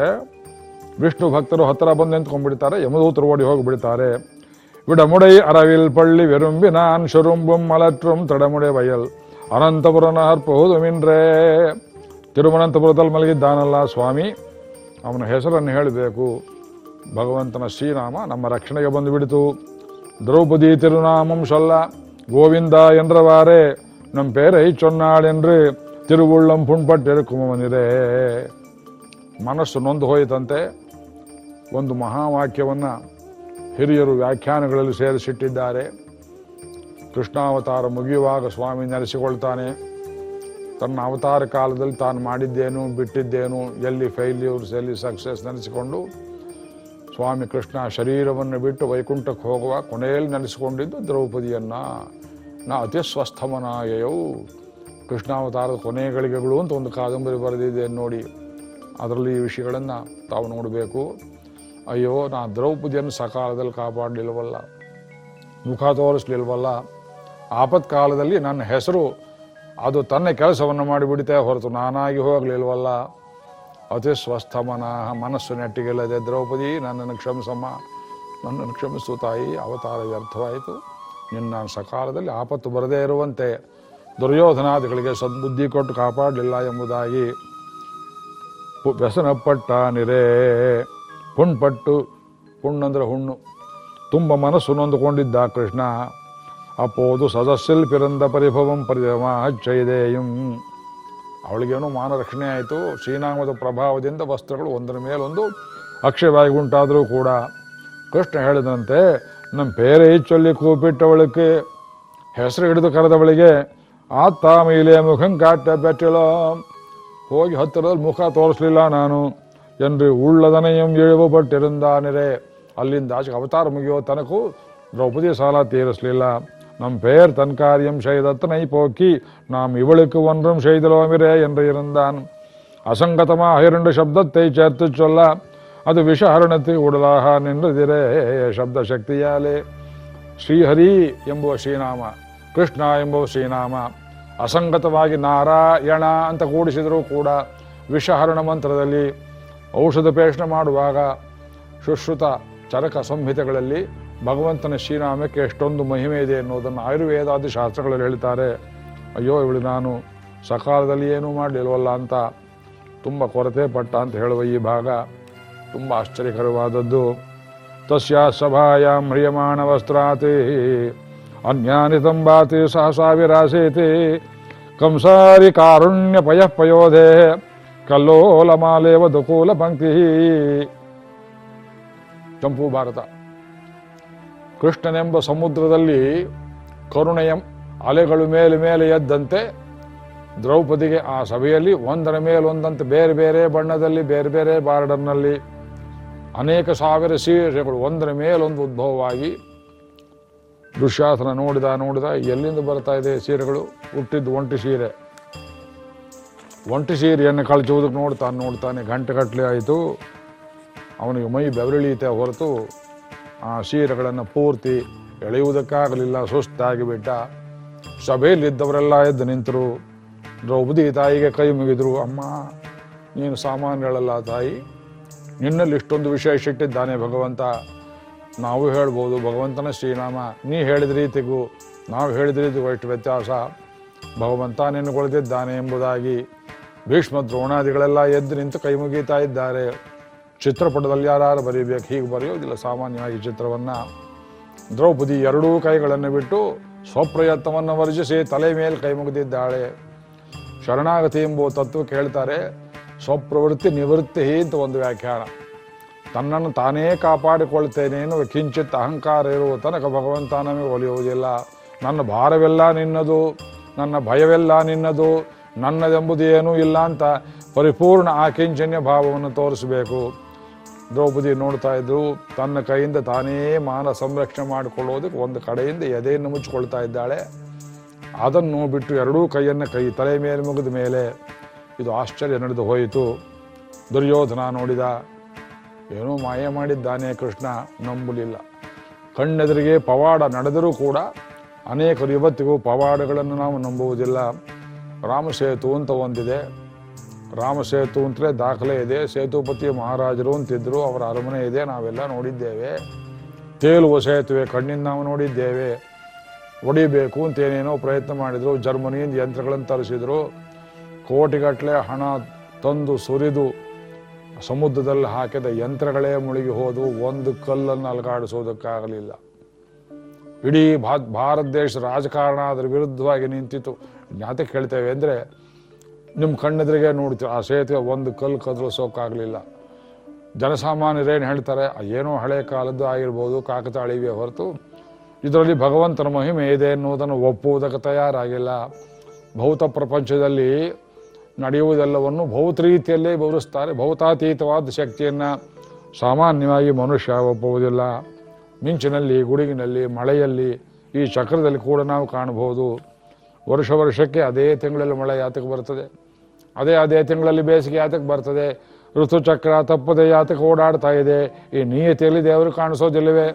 ವಿಷ್ಣು ಭಕ್ತರು ಹತ್ತಿರ ಬಂದು ನಿಂತ್ಕೊಂಡ್ಬಿಡ್ತಾರೆ ಯಮದೂತರು ಓಡಿ ಹೋಗಿಬಿಡ್ತಾರೆ ವಿಡಮುಡೈ ಅರವಿಲ್ ಪಳ್ಳಿ வெரும்பினான் சுரும்பும் மலற்றும் ತಡಮುಡೆ ಬಯಲ್ ಅನಂತಪುರನ ಹರ್ಪುವುದು ಮಿನ್ರೇ ತಿರುವನಂತಪುರದಲ್ಲಿ ಮಲಗಿದ್ದಾನಲ್ಲ ಸ್ವಾಮಿ ಅವನ ಹೆಸರನ್ನು ಹೇಳಬೇಕು ಭಗವಂತನ ಶ್ರೀನಾಮ ನಮ್ಮ ರಕ್ಷಣೆಗೆ ಬಂದು ಬಿಡಿತು ದ್ರೌಪದಿ ತಿರುನಾಮಂ ಸೊಲ್ಲ ಗೋವಿಂದ ಎಂದ್ರವಾರೆ ನಮ್ಮ ಪೇರೈ ಚೊನ್ನಾಳ್ என்று ತಿರುವುಳ್ಳಂ ಪುಣ್ಪಟ್ಟಿರುಕುಮನಿರೇ ಮನಸ್ಸು ನೊಂದು ಹೋಯಿತಂತೆ ಒಂದು ಮಹಾವಾಕ್ಯವನ್ನು ಹಿರಿಯರು ವ್ಯಾಖ್ಯಾನಗಳಲ್ಲಿ ಸೇರಿಸಿಟ್ಟಿದ್ದಾರೆ. ಕೃಷ್ಣಾವತಾರ ಮುಗಿಯುವಾಗ ಸ್ವಾಮಿ ನೆಲೆಸಿಕೊಳ್ತಾನೆ. ತನ್ನ ಅವತಾರ ಕಾಲದಲ್ಲಿ ತಾನು ಮಾಡಿದ್ದೇನು, ಬಿಟ್ಟಿದ್ದೇನು, ಎಲ್ಲಿ ಫೈಲ್ಯೂರ್ಸ್ ಎಲ್ಲಿ ಸಕ್ಸಸ್ ನೆನೆಸಿಕೊಂಡು ಸ್ವಾಮಿ ಕೃಷ್ಣ ಶರೀರವನ್ನು ಬಿಟ್ಟು ವೈಕುಂಠಕ್ಕೆ ಹೋಗುವ ಕೊನೆಯಲ್ಲಿ ನೆನೆಸಿಕೊಂಡಿದ್ದು ದ್ರೌಪದಿಯನ್ನು. ನಾ ಅತಿ ಸ್ವಸ್ಥಮನಾಯವು ಕೃಷ್ಣಾವತಾರದ ಕೊನೆಯ ಗಳಿಗೆಗಳು ಅಂತ ಒಂದು ಕಾದಂಬರಿ ಬರೆದಿದೆ ನೋಡಿ. ಅದರಲ್ಲಿ ಈ ವಿಷಯಗಳನ್ನು ತಾವು ನೋಡಬೇಕು. ಅಯ್ಯೋ, ನಾ ದ್ರೌಪದಿಯನ್ನು ಸಕಾಲದಲ್ಲಿ ಕಾಪಾಡಲಿಲ್ವಲ್ಲ, ಮುಖ ತೋರಿಸ್ಲಿಲ್ವಲ್ಲ, ಆಪತ್ಕಾಲದಲ್ಲಿ ನನ್ನ ಹೆಸರು ಅದು ತನ್ನ ಕೆಲಸವನ್ನು ಮಾಡಿಬಿಡುತ್ತೆ ಹೊರತು ನಾನಾಗಿ ಹೋಗಲಿಲ್ವಲ್ಲ. ಅತಿ ಸ್ವಸ್ಥ ಮನಃ, ಮನಸ್ಸು ನೆಟ್ಟಿಗೆಲ್ಲದೆ ದ್ರೌಪದಿ, ನನ್ನನ್ನು ಕ್ಷಮಿಸಮ್ಮ, ನನ್ನನ್ನು ಕ್ಷಮಿಸು ತಾಯಿ, ಅವತಾರ ವ್ಯರ್ಥವಾಯಿತು. ನಿನ್ನ ಸಕಾಲದಲ್ಲಿ ಆಪತ್ತು ಬರದೇ ಇರುವಂತೆ ದುರ್ಯೋಧನಾದಿಗಳಿಗೆ ಸದ್ಬುದ್ಧಿ ಕೊಟ್ಟು ಕಾಪಾಡಲಿಲ್ಲ ಎಂಬುದಾಗಿ ವ್ಯಸನಪಟ್ಟ ನಿರೇ ಪುಣ್ಪಟ್ಟು ಪುಣ್ಣಂದ್ರೆ ಹುಣ್ಣು. ತುಂಬ ಮನಸ್ಸು ನೊಂದುಕೊಂಡಿದ್ದ ಕೃಷ್ಣ ಅಪ್ಪೋದು ಸದಸ್ಯಲ್ ಪಿರಂದ ಪರಿಭವಂ ಪರಿಭವ ಹಚ್ಚೈದೇಯಂ ಅವಳಿಗೇನು ಮಾನರಕ್ಷಣೆ ಆಯಿತು. ಶ್ರೀನಾಮದ ಪ್ರಭಾವದಿಂದ ವಸ್ತ್ರಗಳು ಒಂದರ ಮೇಲೊಂದು ಅಕ್ಷಯವಾಗಿ ಉಂಟಾದರೂ ಕೂಡ ಕೃಷ್ಣ ಹೇಳಿದಂತೆ ನಮ್ಮ ಪೇರೆ ಚೊಲ್ಲಿ ಕೂಪಿಟ್ಟವಳಕ್ಕೆ ಹೆಸರು ಹಿಡಿದು ಕರೆದವಳಿಗೆ, ಆತ್ತ ಮೇಲೆ ಮುಖಂ ಕಾಟ ಬೆಟ್ಟಿಲೋ. ಹೋಗಿ ಹತ್ತಿರದಲ್ಲಿ ಮುಖ ತೋರಿಸ್ಲಿಲ್ಲ ನಾನು. ಜನರು ಉಳ್ಳದನೆಯಂ ಎಳುವಟ್ಟಿರುಂದಾನರೆ ಅಲ್ಲಿಂದ ಅವತಾರ ಮುಗಿಯೋ ತನಕೂ ದ್ರೌಪದಿ ಸಾಲ ತೀರಿಸಲಿಲ್ಲ ನಮ್ಮ ಪೇರ್ ತನ್ಕಾರ್ಯಂ ಶೈದತ್ತ ನೈಪೋಕಿ ನಾಮ್ ಇವಳುಕ್ಕು ಒಂದ್ರಂ ಶೈದಲೋಮಿರೆ ಎಂದು ಇರಂದಾನ್ ಅಸಂಗತಮ ಹೈರಂಡು ಶಬ್ದತ್ತೈ ಚೇರ್ತು ಚೊಲ್ಲ ಅದು ವಿಷ ಹರಣತಿ ಉಡಲಾಹ ನಿಂದಿರೆ ಶಬ್ದ ಶಕ್ತಿಯಾಲೆ ಶ್ರೀಹರಿ ಎಂಬುವ ಶ್ರೀನಾಮ ಕೃಷ್ಣ ಎಂಬುವ ಶ್ರೀನಾಮ ಅಸಂಗತವಾಗಿ ನಾರಾಯಣ ಅಂತ ಕೂಡಿಸಿದರೂ ಕೂಡ ವಿಷಹರಣ ಮಂತ್ರದಲ್ಲಿ ಔಷಧ ಪೇಷಣ ಮಾಡುವಾಗ ಶುಶ್ರುತ ಚರಕ ಸಂಹಿತೆಗಳಲ್ಲಿ ಭಗವಂತನ ಶ್ರೀನಾಮಕ್ಕೆ ಎಷ್ಟೊಂದು ಮಹಿಮೆ ಇದೆ ಎನ್ನುವುದನ್ನು ಆಯುರ್ವೇದಾದಿ ಶಾಸ್ತ್ರಗಳಲ್ಲಿ ಹೇಳ್ತಾರೆ ಅಯ್ಯೋ ಇವಳು ನಾನು ಸಕಾಲದಲ್ಲಿ ಏನೂ ಮಾಡಲಿಲ್ವಲ್ಲ ಅಂತ ತುಂಬ ಕೊರತೆ ಪಟ್ಟ ಅಂತ ಹೇಳುವ ಈ ಭಾಗ ತುಂಬ ಆಶ್ಚರ್ಯಕರವಾದದ್ದು. ತಸ್ಯ ಸಭಾಯಾಂ ಮ್ರಿಯಮಾಣ ವಸ್ತ್ರಾತಿ ಅನ್ಯಾನಿ ತಂಬಾತಿ ಸಹಸಾ ವಿರಾಸೇತಿ ಕಂಸಾರಿ ಕಾರುಣ್ಯ ಪಯ ಪಯೋಧೆ. ಕಲ್ಲೋಲ ಮಾಲೇವ ದುಕೂಲ ಪಂಕ್ತಿ ಚಂಪು ಭಾರತ. ಕೃಷ್ಣನೆಂಬ ಸಮುದ್ರದಲ್ಲಿ ಕರುಣೆಯ ಅಲೆಗಳು ಮೇಲೆ ಮೇಲೆ ಎದ್ದಂತೆ ದ್ರೌಪದಿಗೆ ಆ ಸಭೆಯಲ್ಲಿ ಒಂದರ ಮೇಲೊಂದಂತೆ ಬೇರೆ ಬೇರೆ ಬಣ್ಣದಲ್ಲಿ ಬೇರೆ ಬೇರೆ ಬಾರ್ಡರ್ನಲ್ಲಿ ಅನೇಕ ಸಾವಿರ ಸೀರೆಗಳು ಒಂದರ ಮೇಲೊಂದು ಉದ್ಭವವಾಗಿ ದುಶ್ಯಾಸನ ನೋಡಿದ ನೋಡಿದ ಎಲ್ಲಿಂದ ಬರ್ತಾ ಇದೆ ಸೀರೆಗಳು ಹುಟ್ಟಿದ್ದು ಒಂಟಿ ಸೀರೆ. ಒಂಟಿ ಸೀರೆಯನ್ನು ಕಳಚುವುದಕ್ಕೆ ನೋಡ್ತಾನೆ ನೋಡ್ತಾನೆ ಗಂಟೆಗಟ್ಟಲೆ ಆಯಿತು. ಅವನಿಗೆ ಮೈ ಬೆವರಿಳಿಯುತ್ತೆ ಹೊರತು ಆ ಸೀರೆಗಳನ್ನು ಪೂರ್ತಿ ಎಳೆಯುವುದಕ್ಕಾಗಲಿಲ್ಲ, ಸುಸ್ತಾಗಿ ಬಿಟ್ಟ. ಸಭೆಯಲ್ಲಿದ್ದವರೆಲ್ಲ ಎದ್ದು ನಿಂತರು. ದ್ರೌಪದಿ ತಾಯಿಗೆ ಕೈ ಮುಗಿದ್ರು, ಅಮ್ಮ, ನೀನು ಸಾಮಾನ್ಯಗಳಲ್ಲ ತಾಯಿ. ನಿನ್ನಲ್ಲಿ ಇಷ್ಟೊಂದು ವಿಶೇಷ ಇಟ್ಟಿದ್ದಾನೆ ಭಗವಂತ. ನಾವು ಹೇಳ್ಬೋದು, ಭಗವಂತನ ಶ್ರೀನಾಮ. ನೀ ಹೇಳಿದ ರೀತಿಗೂ, ನಾವು ಹೇಳಿದ ರೀತಿಗೂ ಎಷ್ಟು ವ್ಯತ್ಯಾಸ. ಭಗವಂತ ನಿನ್ನುಗೊಳಿದಿದ್ದಾನೆ ಎಂಬುದಾಗಿ ಭೀಷ್ಮ ದ್ರೋಣಾದಿಗಳೆಲ್ಲ ಎದ್ದು ನಿಂತು ಕೈ ಮುಗಿತಾ ಇದ್ದಾರೆ. ಚಿತ್ರಪಟದಲ್ಲಿ ಯಾರು ಬರೀಬೇಕು, ಹೀಗೆ ಬರೆಯೋದಿಲ್ಲ. ಸಾಮಾನ್ಯವಾಗಿ ಚಿತ್ರವನ್ನು ದ್ರೌಪದಿ ಎರಡೂ ಕೈಗಳನ್ನು ಬಿಟ್ಟು ಸ್ವಪ್ರಯತ್ನವನ್ನು ವರ್ಜಿಸಿ ತಲೆ ಮೇಲೆ ಕೈ ಮುಗಿದಿದ್ದಾಳೆ. ಶರಣಾಗತಿ ಎಂಬುವ ತತ್ವ ಹೇಳ್ತಾರೆ ಸ್ವಪ್ರವೃತ್ತಿ ನಿವೃತ್ತಿ ಅಂತ ಒಂದು ವ್ಯಾಖ್ಯಾನ. ತನ್ನನ್ನು ತಾನೇ ಕಾಪಾಡಿಕೊಳ್ತೇನೆ ಎನ್ನುವ ಕಿಂಚಿತ್ ಅಹಂಕಾರ ಇರುವ ತನಕ ಭಗವಂತ ನಮಗೆ ಒಲಿಯುವುದಿಲ್ಲ. ನನ್ನ ಭಾರವೆಲ್ಲ ನಿನ್ನದು, ನನ್ನ ಭಯವೆಲ್ಲ ನಿನ್ನದು ನನ್ನದೆಂಬುದು ಏನೂ ಇಲ್ಲ ಅಂತ ಪರಿಪೂರ್ಣ ಆ ಕಿಂಚನ್ಯ ಭಾವವನ್ನು ತೋರಿಸಬೇಕು. ದ್ರೌಪದಿ ನೋಡ್ತಾ ಇದ್ರು, ತನ್ನ ಕೈಯಿಂದ ತಾನೇ ಮಾನ ಸಂರಕ್ಷಣೆ ಮಾಡಿಕೊಳ್ಳೋದಕ್ಕೆ ಒಂದು ಕಡೆಯಿಂದ ಎದೆಯನ್ನು ಮುಚ್ಚಿಕೊಳ್ತಾ ಇದ್ದಾಳೆ. ಅದನ್ನು ಬಿಟ್ಟು ಎರಡೂ ಕೈಯನ್ನು ಕೈ, ತಲೆ ಮೇಲೆ ಮುಗಿದ ಮೇಲೆ ಇದು ಆಶ್ಚರ್ಯ ನಡೆದು ಹೋಯಿತು. ದುರ್ಯೋಧನ ನೋಡಿದ, ಏನೋ ಮಾಯ ಮಾಡಿದ್ದಾನೆ ಕೃಷ್ಣ, ನಂಬಲಿಲ್ಲ. ಕಣ್ಣೆದುರಿಗೆ ಪವಾಡ ನಡೆದರೂ ಕೂಡ ಅನೇಕರು ಇವತ್ತಿಗೂ ಪವಾಡಗಳನ್ನು ನಾವು ನಂಬುವುದಿಲ್ಲ. ರಾಮಸೇತು ಅಂತ ಒಂದಿದೆ. ರಾಮಸೇತು ಅಂತಲೇ ದಾಖಲೆ ಇದೆ. ಸೇತುಪತಿ ಮಹಾರಾಜರು ಅಂತಿದ್ರು. ಅವರ ಅರಮನೆ ಇದೆ. ನಾವೆಲ್ಲ ನೋಡಿದ್ದೇವೆ. ತೇಲುವ ಸೇತುವೆ ಕಣ್ಣಿಂದ ನಾವು ನೋಡಿದ್ದೇವೆ. ಒಡಿಬೇಕು ಅಂತ ಏನೇನೋ ಪ್ರಯತ್ನ ಮಾಡಿದರು. ಜರ್ಮನಿಯಿಂದ ಯಂತ್ರಗಳನ್ನು ತರಿಸಿದರು. ಕೋಟಿಗಟ್ಟಲೆ ಹಣ ತಂದು ಸುರಿದು ಸಮುದ್ರದಲ್ಲಿ ಹಾಕಿದ ಯಂತ್ರಗಳೇ ಮುಳುಗಿ ಹೋದವು ಒಂದು ಕಲ್ಲನ್ನು ಅಲಗಾಡಿಸೋದಕ್ಕಾಗಲಿಲ್ಲ. ಇಡೀ ಭಾರತ ದೇಶ ರಾಜಕಾರಣ ಅದರ ವಿರುದ್ಧವಾಗಿ ನಿಂತಿತು ಜ್ಞಾತೆ ಕೇಳ್ತೇವೆ ಅಂದರೆ ನಿಮ್ಮ ಕಣ್ಣೆದ್ರಿಗೆ ನೋಡ್ತೀವಿ. ಆ ಸೇತುವೆ ಒಂದು ಕಲ್ಲು ಕದಲಿಸೋಕ್ಕಾಗಲಿಲ್ಲ ಜನಸಾಮಾನ್ಯರೇನು ಹೇಳ್ತಾರೆ? ಏನೋ ಹಳೆ ಕಾಲದ್ದು ಆಗಿರ್ಬೋದು ಕಾಕತಾಳಿವೆ ಹೊರತು ಇದರಲ್ಲಿ ಭಗವಂತನ ಮಹಿಮೆ ಇದೆ ಎನ್ನುವುದನ್ನು ಒಪ್ಪುವುದಕ್ಕೆ ತಯಾರಾಗಿಲ್ಲ. ಭೌತ ಪ್ರಪಂಚದಲ್ಲಿ ನಡೆಯುವುದೆಲ್ಲವನ್ನು ಭೌತ ರೀತಿಯಲ್ಲೇ ವಿವರಿಸ್ತಾರೆ. ಭೌತಾತೀತವಾದ ಶಕ್ತಿಯನ್ನು ಸಾಮಾನ್ಯವಾಗಿ ಮನುಷ್ಯ ಒಪ್ಪುವುದಿಲ್ಲ. ಮಿಂಚಿನಲ್ಲಿ, ಗುಡುಗಿನಲ್ಲಿ, ಮಳೆಯಲ್ಲಿ ಈ ಚಕ್ರದಲ್ಲಿ ಕೂಡ ನಾವು ಕಾಣಬಹುದು. ವರ್ಷ ವರ್ಷಕ್ಕೆ ಅದೇ ತಿಂಗಳಲ್ಲಿ ಮಳೆ ಯಾತಕ್ಕೆ ಬರ್ತದೆ? ಅದೇ ಅದೇ ತಿಂಗಳಲ್ಲಿ ಬೇಸಿಗೆ ಯಾತಕ್ಕೆ ಬರ್ತದೆ? ಋತುಚಕ್ರ ತಪ್ಪದೆ ಯಾತಕ್ಕೆ ಓಡಾಡ್ತಾ ಇದೆ? ಈ ನಿಯತಿಯಲ್ಲಿ ದೇವರು ಕಾಣಿಸೋದಿಲ್ಲವೇ?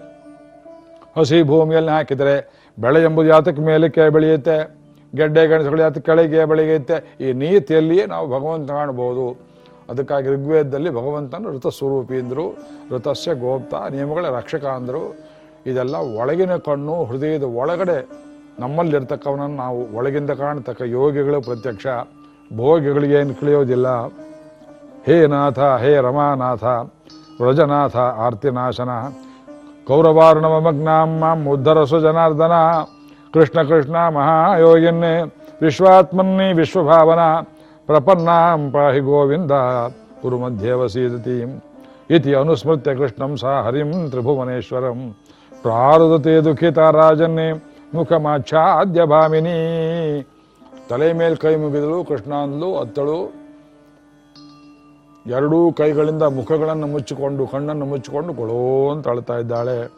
ಹಸಿ ಭೂಮಿಯಲ್ಲಿ ಹಾಕಿದರೆ ಬೆಳೆ ಎಂಬುದು ಯಾತಕ್ಕೆ ಮೇಲಕ್ಕೆ ಬೆಳೆಯುತ್ತೆ? ಗೆಡ್ಡೆ ಗಣಸುಗಳು ಯಾತಕ್ಕೆ ಕೆಳಗೆ ಬೆಳೆಯುತ್ತೆ? ಈ ನೀತಿಯಲ್ಲಿಯೇ ನಾವು ಭಗವಂತ ಕಾಣಬಹುದು. ಅದಕ್ಕಾಗಿ ಋಗ್ವೇದದಲ್ಲಿ ಭಗವಂತನ ಋತಸ್ವರೂಪಿ ಅಂದರು ಋತಸ್ಯ ಗೋಪ್ತ, ನಿಯಮಗಳ ರಕ್ಷಕ ಅಂದರು ಇದೆಲ್ಲ ಒಳಗಿನ ಕಣ್ಣು, ಹೃದಯದ ಒಳಗಡೆ ನಮ್ಮಲ್ಲಿರ್ತಕ್ಕವನನ್ನು ನಾವು ಒಳಗಿಂದ ಕಾಣ್ತಕ್ಕ ಯೋಗಿಗಳು ಪ್ರತ್ಯಕ್ಷ ಭೋಗಿಗಳಿಗೇನು ತಿಳಿಯೋದಿಲ್ಲ. ಹೇ ನಾಥ, ಹೇ ರಮಾನಾಥ, ವ್ರಜನಾಥ, ಆರ್ತಿನಾಶನ ಕೌರವಾರ್ಣವಮಗ್ನಾಂ ಮಾಂ ಉದ್ಧರಸು ಜನಾರ್ದನ ಕೃಷ್ಣ ಕೃಷ್ಣ ಮಹಾಯೋಗಿನ್ನೇ, ವಿಶ್ವಾತ್ಮನ್ನಿ ವಿಶ್ವಭಾವನ, ಪ್ರಪನ್ನಾಂ ಪಾಹಿ ಗೋವಿಂದ ಕುರುಮಧ್ಯೆ ವಸೀದತೀಂ ಇತಿ ಅನುಸ್ಮೃತ್ಯ ಕೃಷ್ಣಂ ಸಾ ಹರಿಂ ತ್ರಿಭುವನೇಶ್ವರಂ. ಪ್ರಾರುದತೆ ದುಃಖಿತ ರಾಜನ್ನೇ ಮುಖಮಾಚ್ಛಾದ್ಯ ಭಾಮಿನಿ. ತಲೆ ಮೇಲೆ ಕೈ ಮುಗಿದಳು, ಕೃಷ್ಣ ಅಂದ್ಲು, ಅತ್ತಳು. ಎರಡೂ ಕೈಗಳಿಂದ ಮುಖಗಳನ್ನು ಮುಚ್ಚಿಕೊಂಡು, ಕಣ್ಣನ್ನು ಮುಚ್ಚಿಕೊಂಡು ಕೊಳೋ ಅಂತ ಅಳ್ತಾ ಇದ್ದಾಳೆ.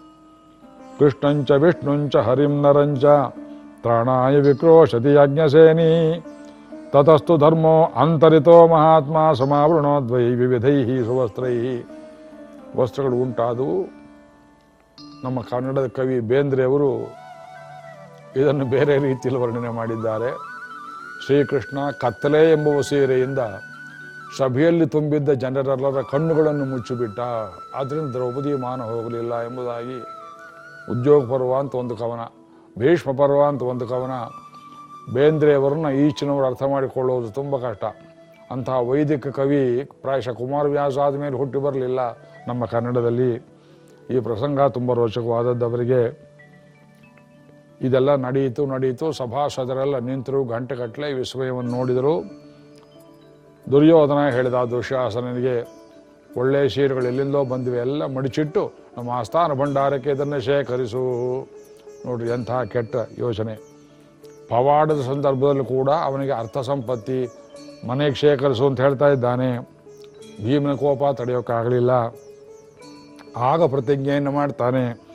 ಕೃಷ್ಣಂಚ ವಿಷ್ಣುಂಚ ಹರಿಂ ನರಂಚ ತ್ರಾಣಾಯ ವಿಕ್ರೋಶತಿ ಯಜ್ಞಸೇನಿ. ತತಸ್ತು ಧರ್ಮೋ ಅಂತರಿತೋ ಮಹಾತ್ಮ ಸಮಾವೃಣೋದ್ವೈ ವಿವಿಧೈ ಸುವಸ್ತ್ರೈ. ವಸ್ತ್ರಗಳು ಉಂಟಾದವು. ನಮ್ಮ ಕನ್ನಡದ ಕವಿ ಬೇಂದ್ರೆಯವರು ಇದನ್ನು ಬೇರೆ ರೀತಿಯಲ್ಲಿ ವರ್ಣನೆ ಮಾಡಿದ್ದಾರೆ. ಶ್ರೀಕೃಷ್ಣ ಕತ್ತಲೆ ಎಂಬುವ ಸೀರೆಯಿಂದ ಸಭೆಯಲ್ಲಿ ತುಂಬಿದ್ದ ಜನರೆಲ್ಲರ ಕಣ್ಣುಗಳನ್ನು ಮುಚ್ಚಿಬಿಟ್ಟ. ಆದ್ದರಿಂದ ದ್ರೌಪದಿ ಮಾನ ಹೋಗಲಿಲ್ಲ ಎಂಬುದಾಗಿ ಉದ್ಯೋಗ ಪರ್ವ ಅಂತ ಒಂದು ಕವನ, ಭೀಷ್ಮ ಪರ್ವ ಅಂತ ಒಂದು ಕವನ. ಬೇಂದ್ರೆಯವರನ್ನ ಈಚಿನವರು ಅರ್ಥ ಮಾಡಿಕೊಳ್ಳುವುದು ತುಂಬ ಕಷ್ಟ. ಅಂತಹ ವೈದಿಕ ಕವಿ ಪ್ರಾಯಶಃ ಕುಮಾರವ್ಯಾಸ ಆದಮೇಲೆ ಹುಟ್ಟಿ ಬರಲಿಲ್ಲ ನಮ್ಮ ಕನ್ನಡದಲ್ಲಿ. ಈ ಪ್ರಸಂಗ ತುಂಬ ರೋಚಕವಾದದ್ದು ಅವರಿಗೆ. ಇದೆಲ್ಲ ನಡೆಯಿತು ನಡೆಯಿತು ಸಭಾಸದರೆಲ್ಲ ನಿಂತರು ಗಂಟೆಗಟ್ಟಲೆ ವಿಸ್ಮಯವನ್ನು ನೋಡಿದರು. ದುರ್ಯೋಧನ ಹೇಳಿದ ದುಶ್ಯಾಸನಿಗೆ ಒಳ್ಳೆಯ ಸೀರೆಗಳು ಎಲ್ಲಿಂದೋ ಬಂದಿವೆ, ಎಲ್ಲ ಮಡಿಚಿಟ್ಟು ನಮ್ಮ ಆಸ್ಥಾನ ಭಂಡಾರಕ್ಕೆ ಇದನ್ನು ಶೇಖರಿಸು. ನೋಡ್ರಿ, ಎಂಥ ಕೆಟ್ಟ ಯೋಚನೆ. ಪವಾಡದ ಸಂದರ್ಭದಲ್ಲೂ ಕೂಡ ಅವನಿಗೆ ಅರ್ಥ ಸಂಪತ್ತಿ, ಮನೆಗೆ ಶೇಖರಿಸು ಅಂತ ಹೇಳ್ತಾ ಇದ್ದಾನೆ. ಭೀಮನ ಕೋಪ ತಡೆಯೋಕ್ಕಾಗಲಿಲ್ಲ. ಆಗ ಪ್ರತಿಜ್ಞೆಯನ್ನು ಮಾಡ್ತಾನೆ.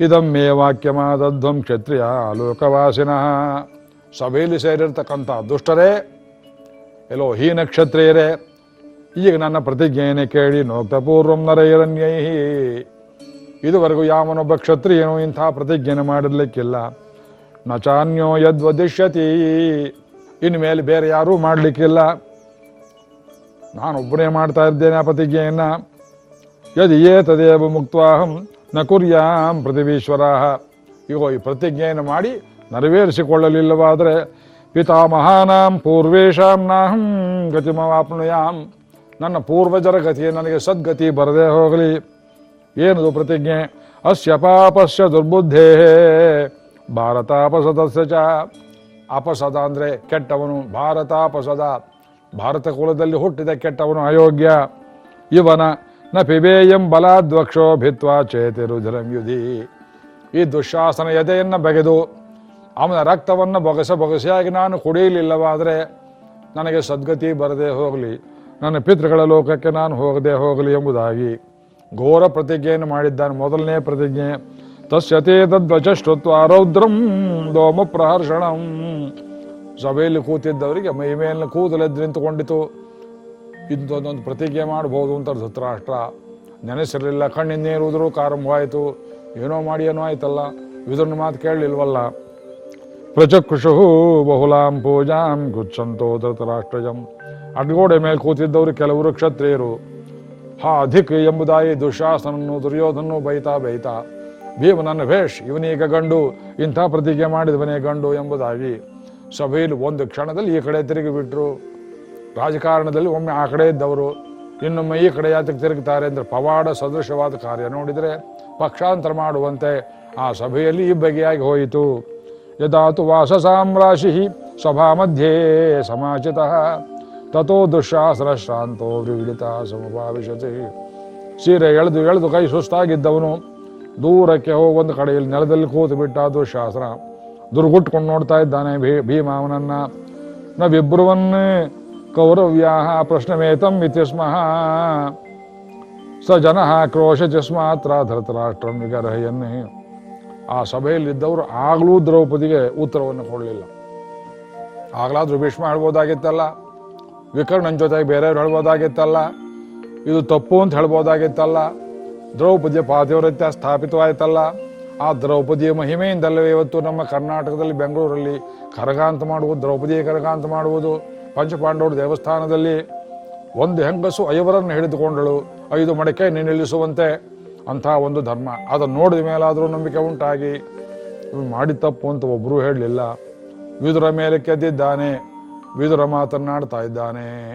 ಇದಮ್ಮೇ ವಾಕ್ಯಮಾದಧ್ವಂ ಕ್ಷತ್ರಿಯ ಲೋಕವಾಸಿನಃ. ಸಭೆಯಲ್ಲಿ ಸೇರಿರ್ತಕ್ಕಂಥ ದುಷ್ಟರೇ, ಎಲ್ಲೋ ಹೀನ ಕ್ಷತ್ರಿಯರೇ, ಈಗ ನನ್ನ ಪ್ರತಿಜ್ಞೆಯನ್ನು ಕೇಳಿ ನೋಕ್ತ ಪೂರ್ವಂ ಇದುವರೆಗೂ ಯಾವನೊಬ್ಬ ಕ್ಷತ್ರಿಯನು ಇಂಥ ಪ್ರತಿಜ್ಞೆಯನ್ನು ನ ಚಾನ್ಯೋ ಯದ್ವದಿಷ್ಯತಿ, ಇನ್ಮೇಲೆ ಬೇರೆ ಯಾರೂ ಮಾಡಲಿಕ್ಕಿಲ್ಲ. ನಾನೊಬ್ಬನೇ ಮಾಡ್ತಾ ಇದ್ದೇನೆ ಆ ಪ್ರತಿಜ್ಞೆಯನ್ನ. ಯದಿ ಏತದೇವ ಮುಕ್ತಾಹಂ ನ ಕುರ್ಯಾಂ ಪೃಥಿವೀಶ್ವರ ಇಗೋ, ಈ ಪ್ರತಿಜ್ಞೆಯನ್ನು ಮಾಡಿ ನೆರವೇರಿಸಿಕೊಳ್ಳಲಿಲ್ಲವಾದರೆ ಪಿತಾಮಹಾನಾಂ ಪೂರ್ವೇಶಾಂ ನಾಹಂ ಗತಿಮವಾಪ್ನುಯಾಂ. ನನ್ನ ಪೂರ್ವಜರ ಗತಿ ನನಗೆ ಸದ್ಗತಿ ಬರದೇ ಹೋಗಲಿ. ಏನದು ಪ್ರತಿಜ್ಞೆ? ಅಸ್ಯ ಪಾಪಸ್ಯ ದುರ್ಬುದ್ಧೇ ಭಾರತಾಪಸದಸ್ಯ ಚ. ಅಪಸದ ಅಂದರೆ ಕೆಟ್ಟವನು, ಭಾರತಾಪಸದ. ಭಾರತ ಕುಲದಲ್ಲಿ ಹುಟ್ಟಿದ ಕೆಟ್ಟವನು ಅಯೋಗ್ಯ. ಇವನ ನ ಪಿಬೇಯಂ ಬಲಾದ್ವಕ್ಷೋ ಭಿತ್ವಾ ಚೇತಿರುಧರಂ ಯುಧಿ. ಈ ದುಶಾಸನ ಎದೆಯನ್ನು ಬಗೆದು, ಅವನ ರಕ್ತವನ್ನು ಬೊಗಸ ಬೊಗಸೆಯಾಗಿ ನಾನು ಕುಡಿಯಲಿಲ್ಲವಾದರೆ ನನಗೆ ಸದ್ಗತಿ ಬರದೆ ಹೋಗಲಿ, ನನ್ನ ಪಿತೃಗಳ ಲೋಕಕ್ಕೆ ನಾನು ಹೋಗದೆ ಹೋಗಲಿ ಎಂಬುದಾಗಿ ಘೋರ ಪ್ರತಿಜ್ಞೆಯನ್ನು ಮಾಡಿದ್ದಾನೆ ಮೊದಲನೇ ಪ್ರತಿಜ್ಞೆ. ತಸ್ಯತೆ ತದ್ವಚಶ್ರುತ್ವ ರೌದ್ರಂ ದೋಮ ಪ್ರಹರ್ಷಣಂ ಸಭೆಯಲ್ಲಿ ಕೂತಿದ್ದವರಿಗೆ ಮೈ ಮೇಲೆ ಕೂದಲೆದ್ದು ನಿಂತುಕೊಂಡಿತು. ಇಂಥದ್ದೊಂದು ಪ್ರತಿಜ್ಞೆ ಮಾಡ್ಬೋದು ಅಂತ ಧೃತರಾಷ್ಟ್ರ ನೆನೆಸಿರಲಿಲ್ಲ, ಕಣ್ಣಿಂದ ಇರುವುದ್ರು ಕಾರಂಭವಾಯಿತು. ಏನೋ ಮಾಡಿ ಏನೋ ಆಯ್ತಲ್ಲ ಇದನ್ನು ಮಾತು ಕೇಳಲಿಲ್ವಲ್ಲ. ಪ್ರಚಕ್ಷು ಬಹುಲಾಂ ಪೂಜಾಂ ಗುಚ್ಛಂತೋ ಧೃತರಾಷ್ಟ್ರಜಂ ಅಡ್ಗೋಡೆ ಮೇಲೆ ಕೂತಿದ್ದವರು ಕೆಲವರು ಕ್ಷತ್ರಿಯರು. ಹಾ, ಅಧಿಕ್ ಎಂಬುದಾಗಿ ದುಶಾಸನನ್ನು, ದುರ್ಯೋಧನನ್ನು ಬೈತಾ ಬೈತಾ, ಭೀಮನನ್ನು ಭೇಷ್, ಇವನೀಗ ಗಂಡು, ಇಂಥ ಪ್ರತಿಜ್ಞೆ ಮಾಡಿದವನೇ ಗಂಡು ಎಂಬುದಾಗಿ ಸಭೆಯಲ್ಲಿ ಒಂದು ಕ್ಷಣದಲ್ಲಿ ಈ ಕಡೆ ತಿರುಗಿ ಬಿಟ್ರು ರಾಜಕಾರಣದಲ್ಲಿ ಒಮ್ಮೆ ಆ ಕಡೆ ಇದ್ದವರು, ಇನ್ನೊಮ್ಮೆ ಈ ಕಡೆ ಯಾತಕ್ಕೆ ತಿರುಗುತ್ತಾರೆ ಅಂದರೆ ಪವಾಡ ಸದೃಶವಾದ ಕಾರ್ಯ ನೋಡಿದರೆ ಪಕ್ಷಾಂತರ ಮಾಡುವಂತೆ ಆ ಸಭೆಯಲ್ಲಿ ಈ ಬಗೆಯಾಗಿ ಹೋಯಿತು. ಯದಾತು ವಾಸ ಸಾಮ್ರಾಶಿ ಸಭಾ ಮಧ್ಯೆ ಸಮಾಚಿತ. ತಥೋ ಶ್ರಾಂತೋ ವಿವಿಲಿತಾ ಸಮಭಾವಿಷತೆ ಸೀರೆ ಎಳೆದು ಎಳೆದು ಕೈ ಸುಸ್ತಾಗಿದ್ದವನು ದೂರಕ್ಕೆ ಹೋಗಿ ಒಂದು ಕಡೆಯಲ್ಲಿ ನೆಲದಲ್ಲಿ ಕೂತು ಬಿಟ್ಟ ದುಶಾಸ್ತ್ರ ದುರ್ಗುಟ್ಕೊಂಡು ನೋಡ್ತಾ ಇದ್ದಾನೆ ಭೀ ಭೀಮ ಅವನನ್ನ ನ ವಿಬ್ರುವನ್ನೇ ಕೌರವ್ಯಾ ಪ್ರಶ್ನಮೇತಂ ಇತ್ಯಸ್ಮಃ ಸ ಜನ ಕ್ರೋಶಚಸ್ಮಾತ್ರ ಧೃತರಾಷ್ಟ್ರಂ ವಿಗರಹೆಯನ್ನೇ ಆ ಸಭೆಯಲ್ಲಿದ್ದವರು ಆಗಲೂ ದ್ರೌಪದಿಗೆ ಉತ್ತರವನ್ನು ಕೊಡಲಿಲ್ಲ। ಆಗಲಾದ್ರೂ ಭೀಷ್ಮ ಹೇಳ್ಬೋದಾಗಿತ್ತಲ್ಲ, ವಿಕರ್ಣನ್ ಜೊತೆಗೆ ಬೇರೆಯವ್ರು ಹೇಳ್ಬೋದಾಗಿತ್ತಲ್ಲ, ಇದು ತಪ್ಪು ಅಂತ ಹೇಳ್ಬೋದಾಗಿತ್ತಲ್ಲ, ದ್ರೌಪದಿಯ ಪಾತಿವ್ರತ್ಯ ಸ್ಥಾಪಿತವಾಯ್ತಲ್ಲ, ಆ ದ್ರೌಪದಿಯ ಮಹಿಮೆಯಿಂದಲ್ಲವೇ ಇವತ್ತು ನಮ್ಮ ಕರ್ನಾಟಕದಲ್ಲಿ ಬೆಂಗಳೂರಲ್ಲಿ ಕರಗಾಂತ ಮಾಡುವುದು, ದ್ರೌಪದಿಯ ಕರಗಾಂತ ಮಾಡುವುದು ಪಂಚಪಾಂಡವರ ದೇವಸ್ಥಾನದಲ್ಲಿ ಒಂದು ಹೆಂಗಸು ಐವರನ್ನು ಹಿಡಿದುಕೊಂಡಳು. ಐದು ಮಡಕೆ ನಿಲ್ಲಿಸುವಂತೆ ಅಂಥ ಒಂದು ಧರ್ಮ. ಅದನ್ನು ನೋಡಿದ ಮೇಲಾದರೂ ನಂಬಿಕೆ ಉಂಟಾಗಿ ಮಾಡಿ ತಪ್ಪು ಅಂತ ಒಬ್ಬರೂ ಹೇಳಲಿಲ್ಲ. ವಿದುರ ಮೇಲೆ ಕೆದ್ದಿದ್ದಾನೆ ವಿದುರ ಮಾತನ್ನಾಡ್ತಾ ಇದ್ದಾನೆ.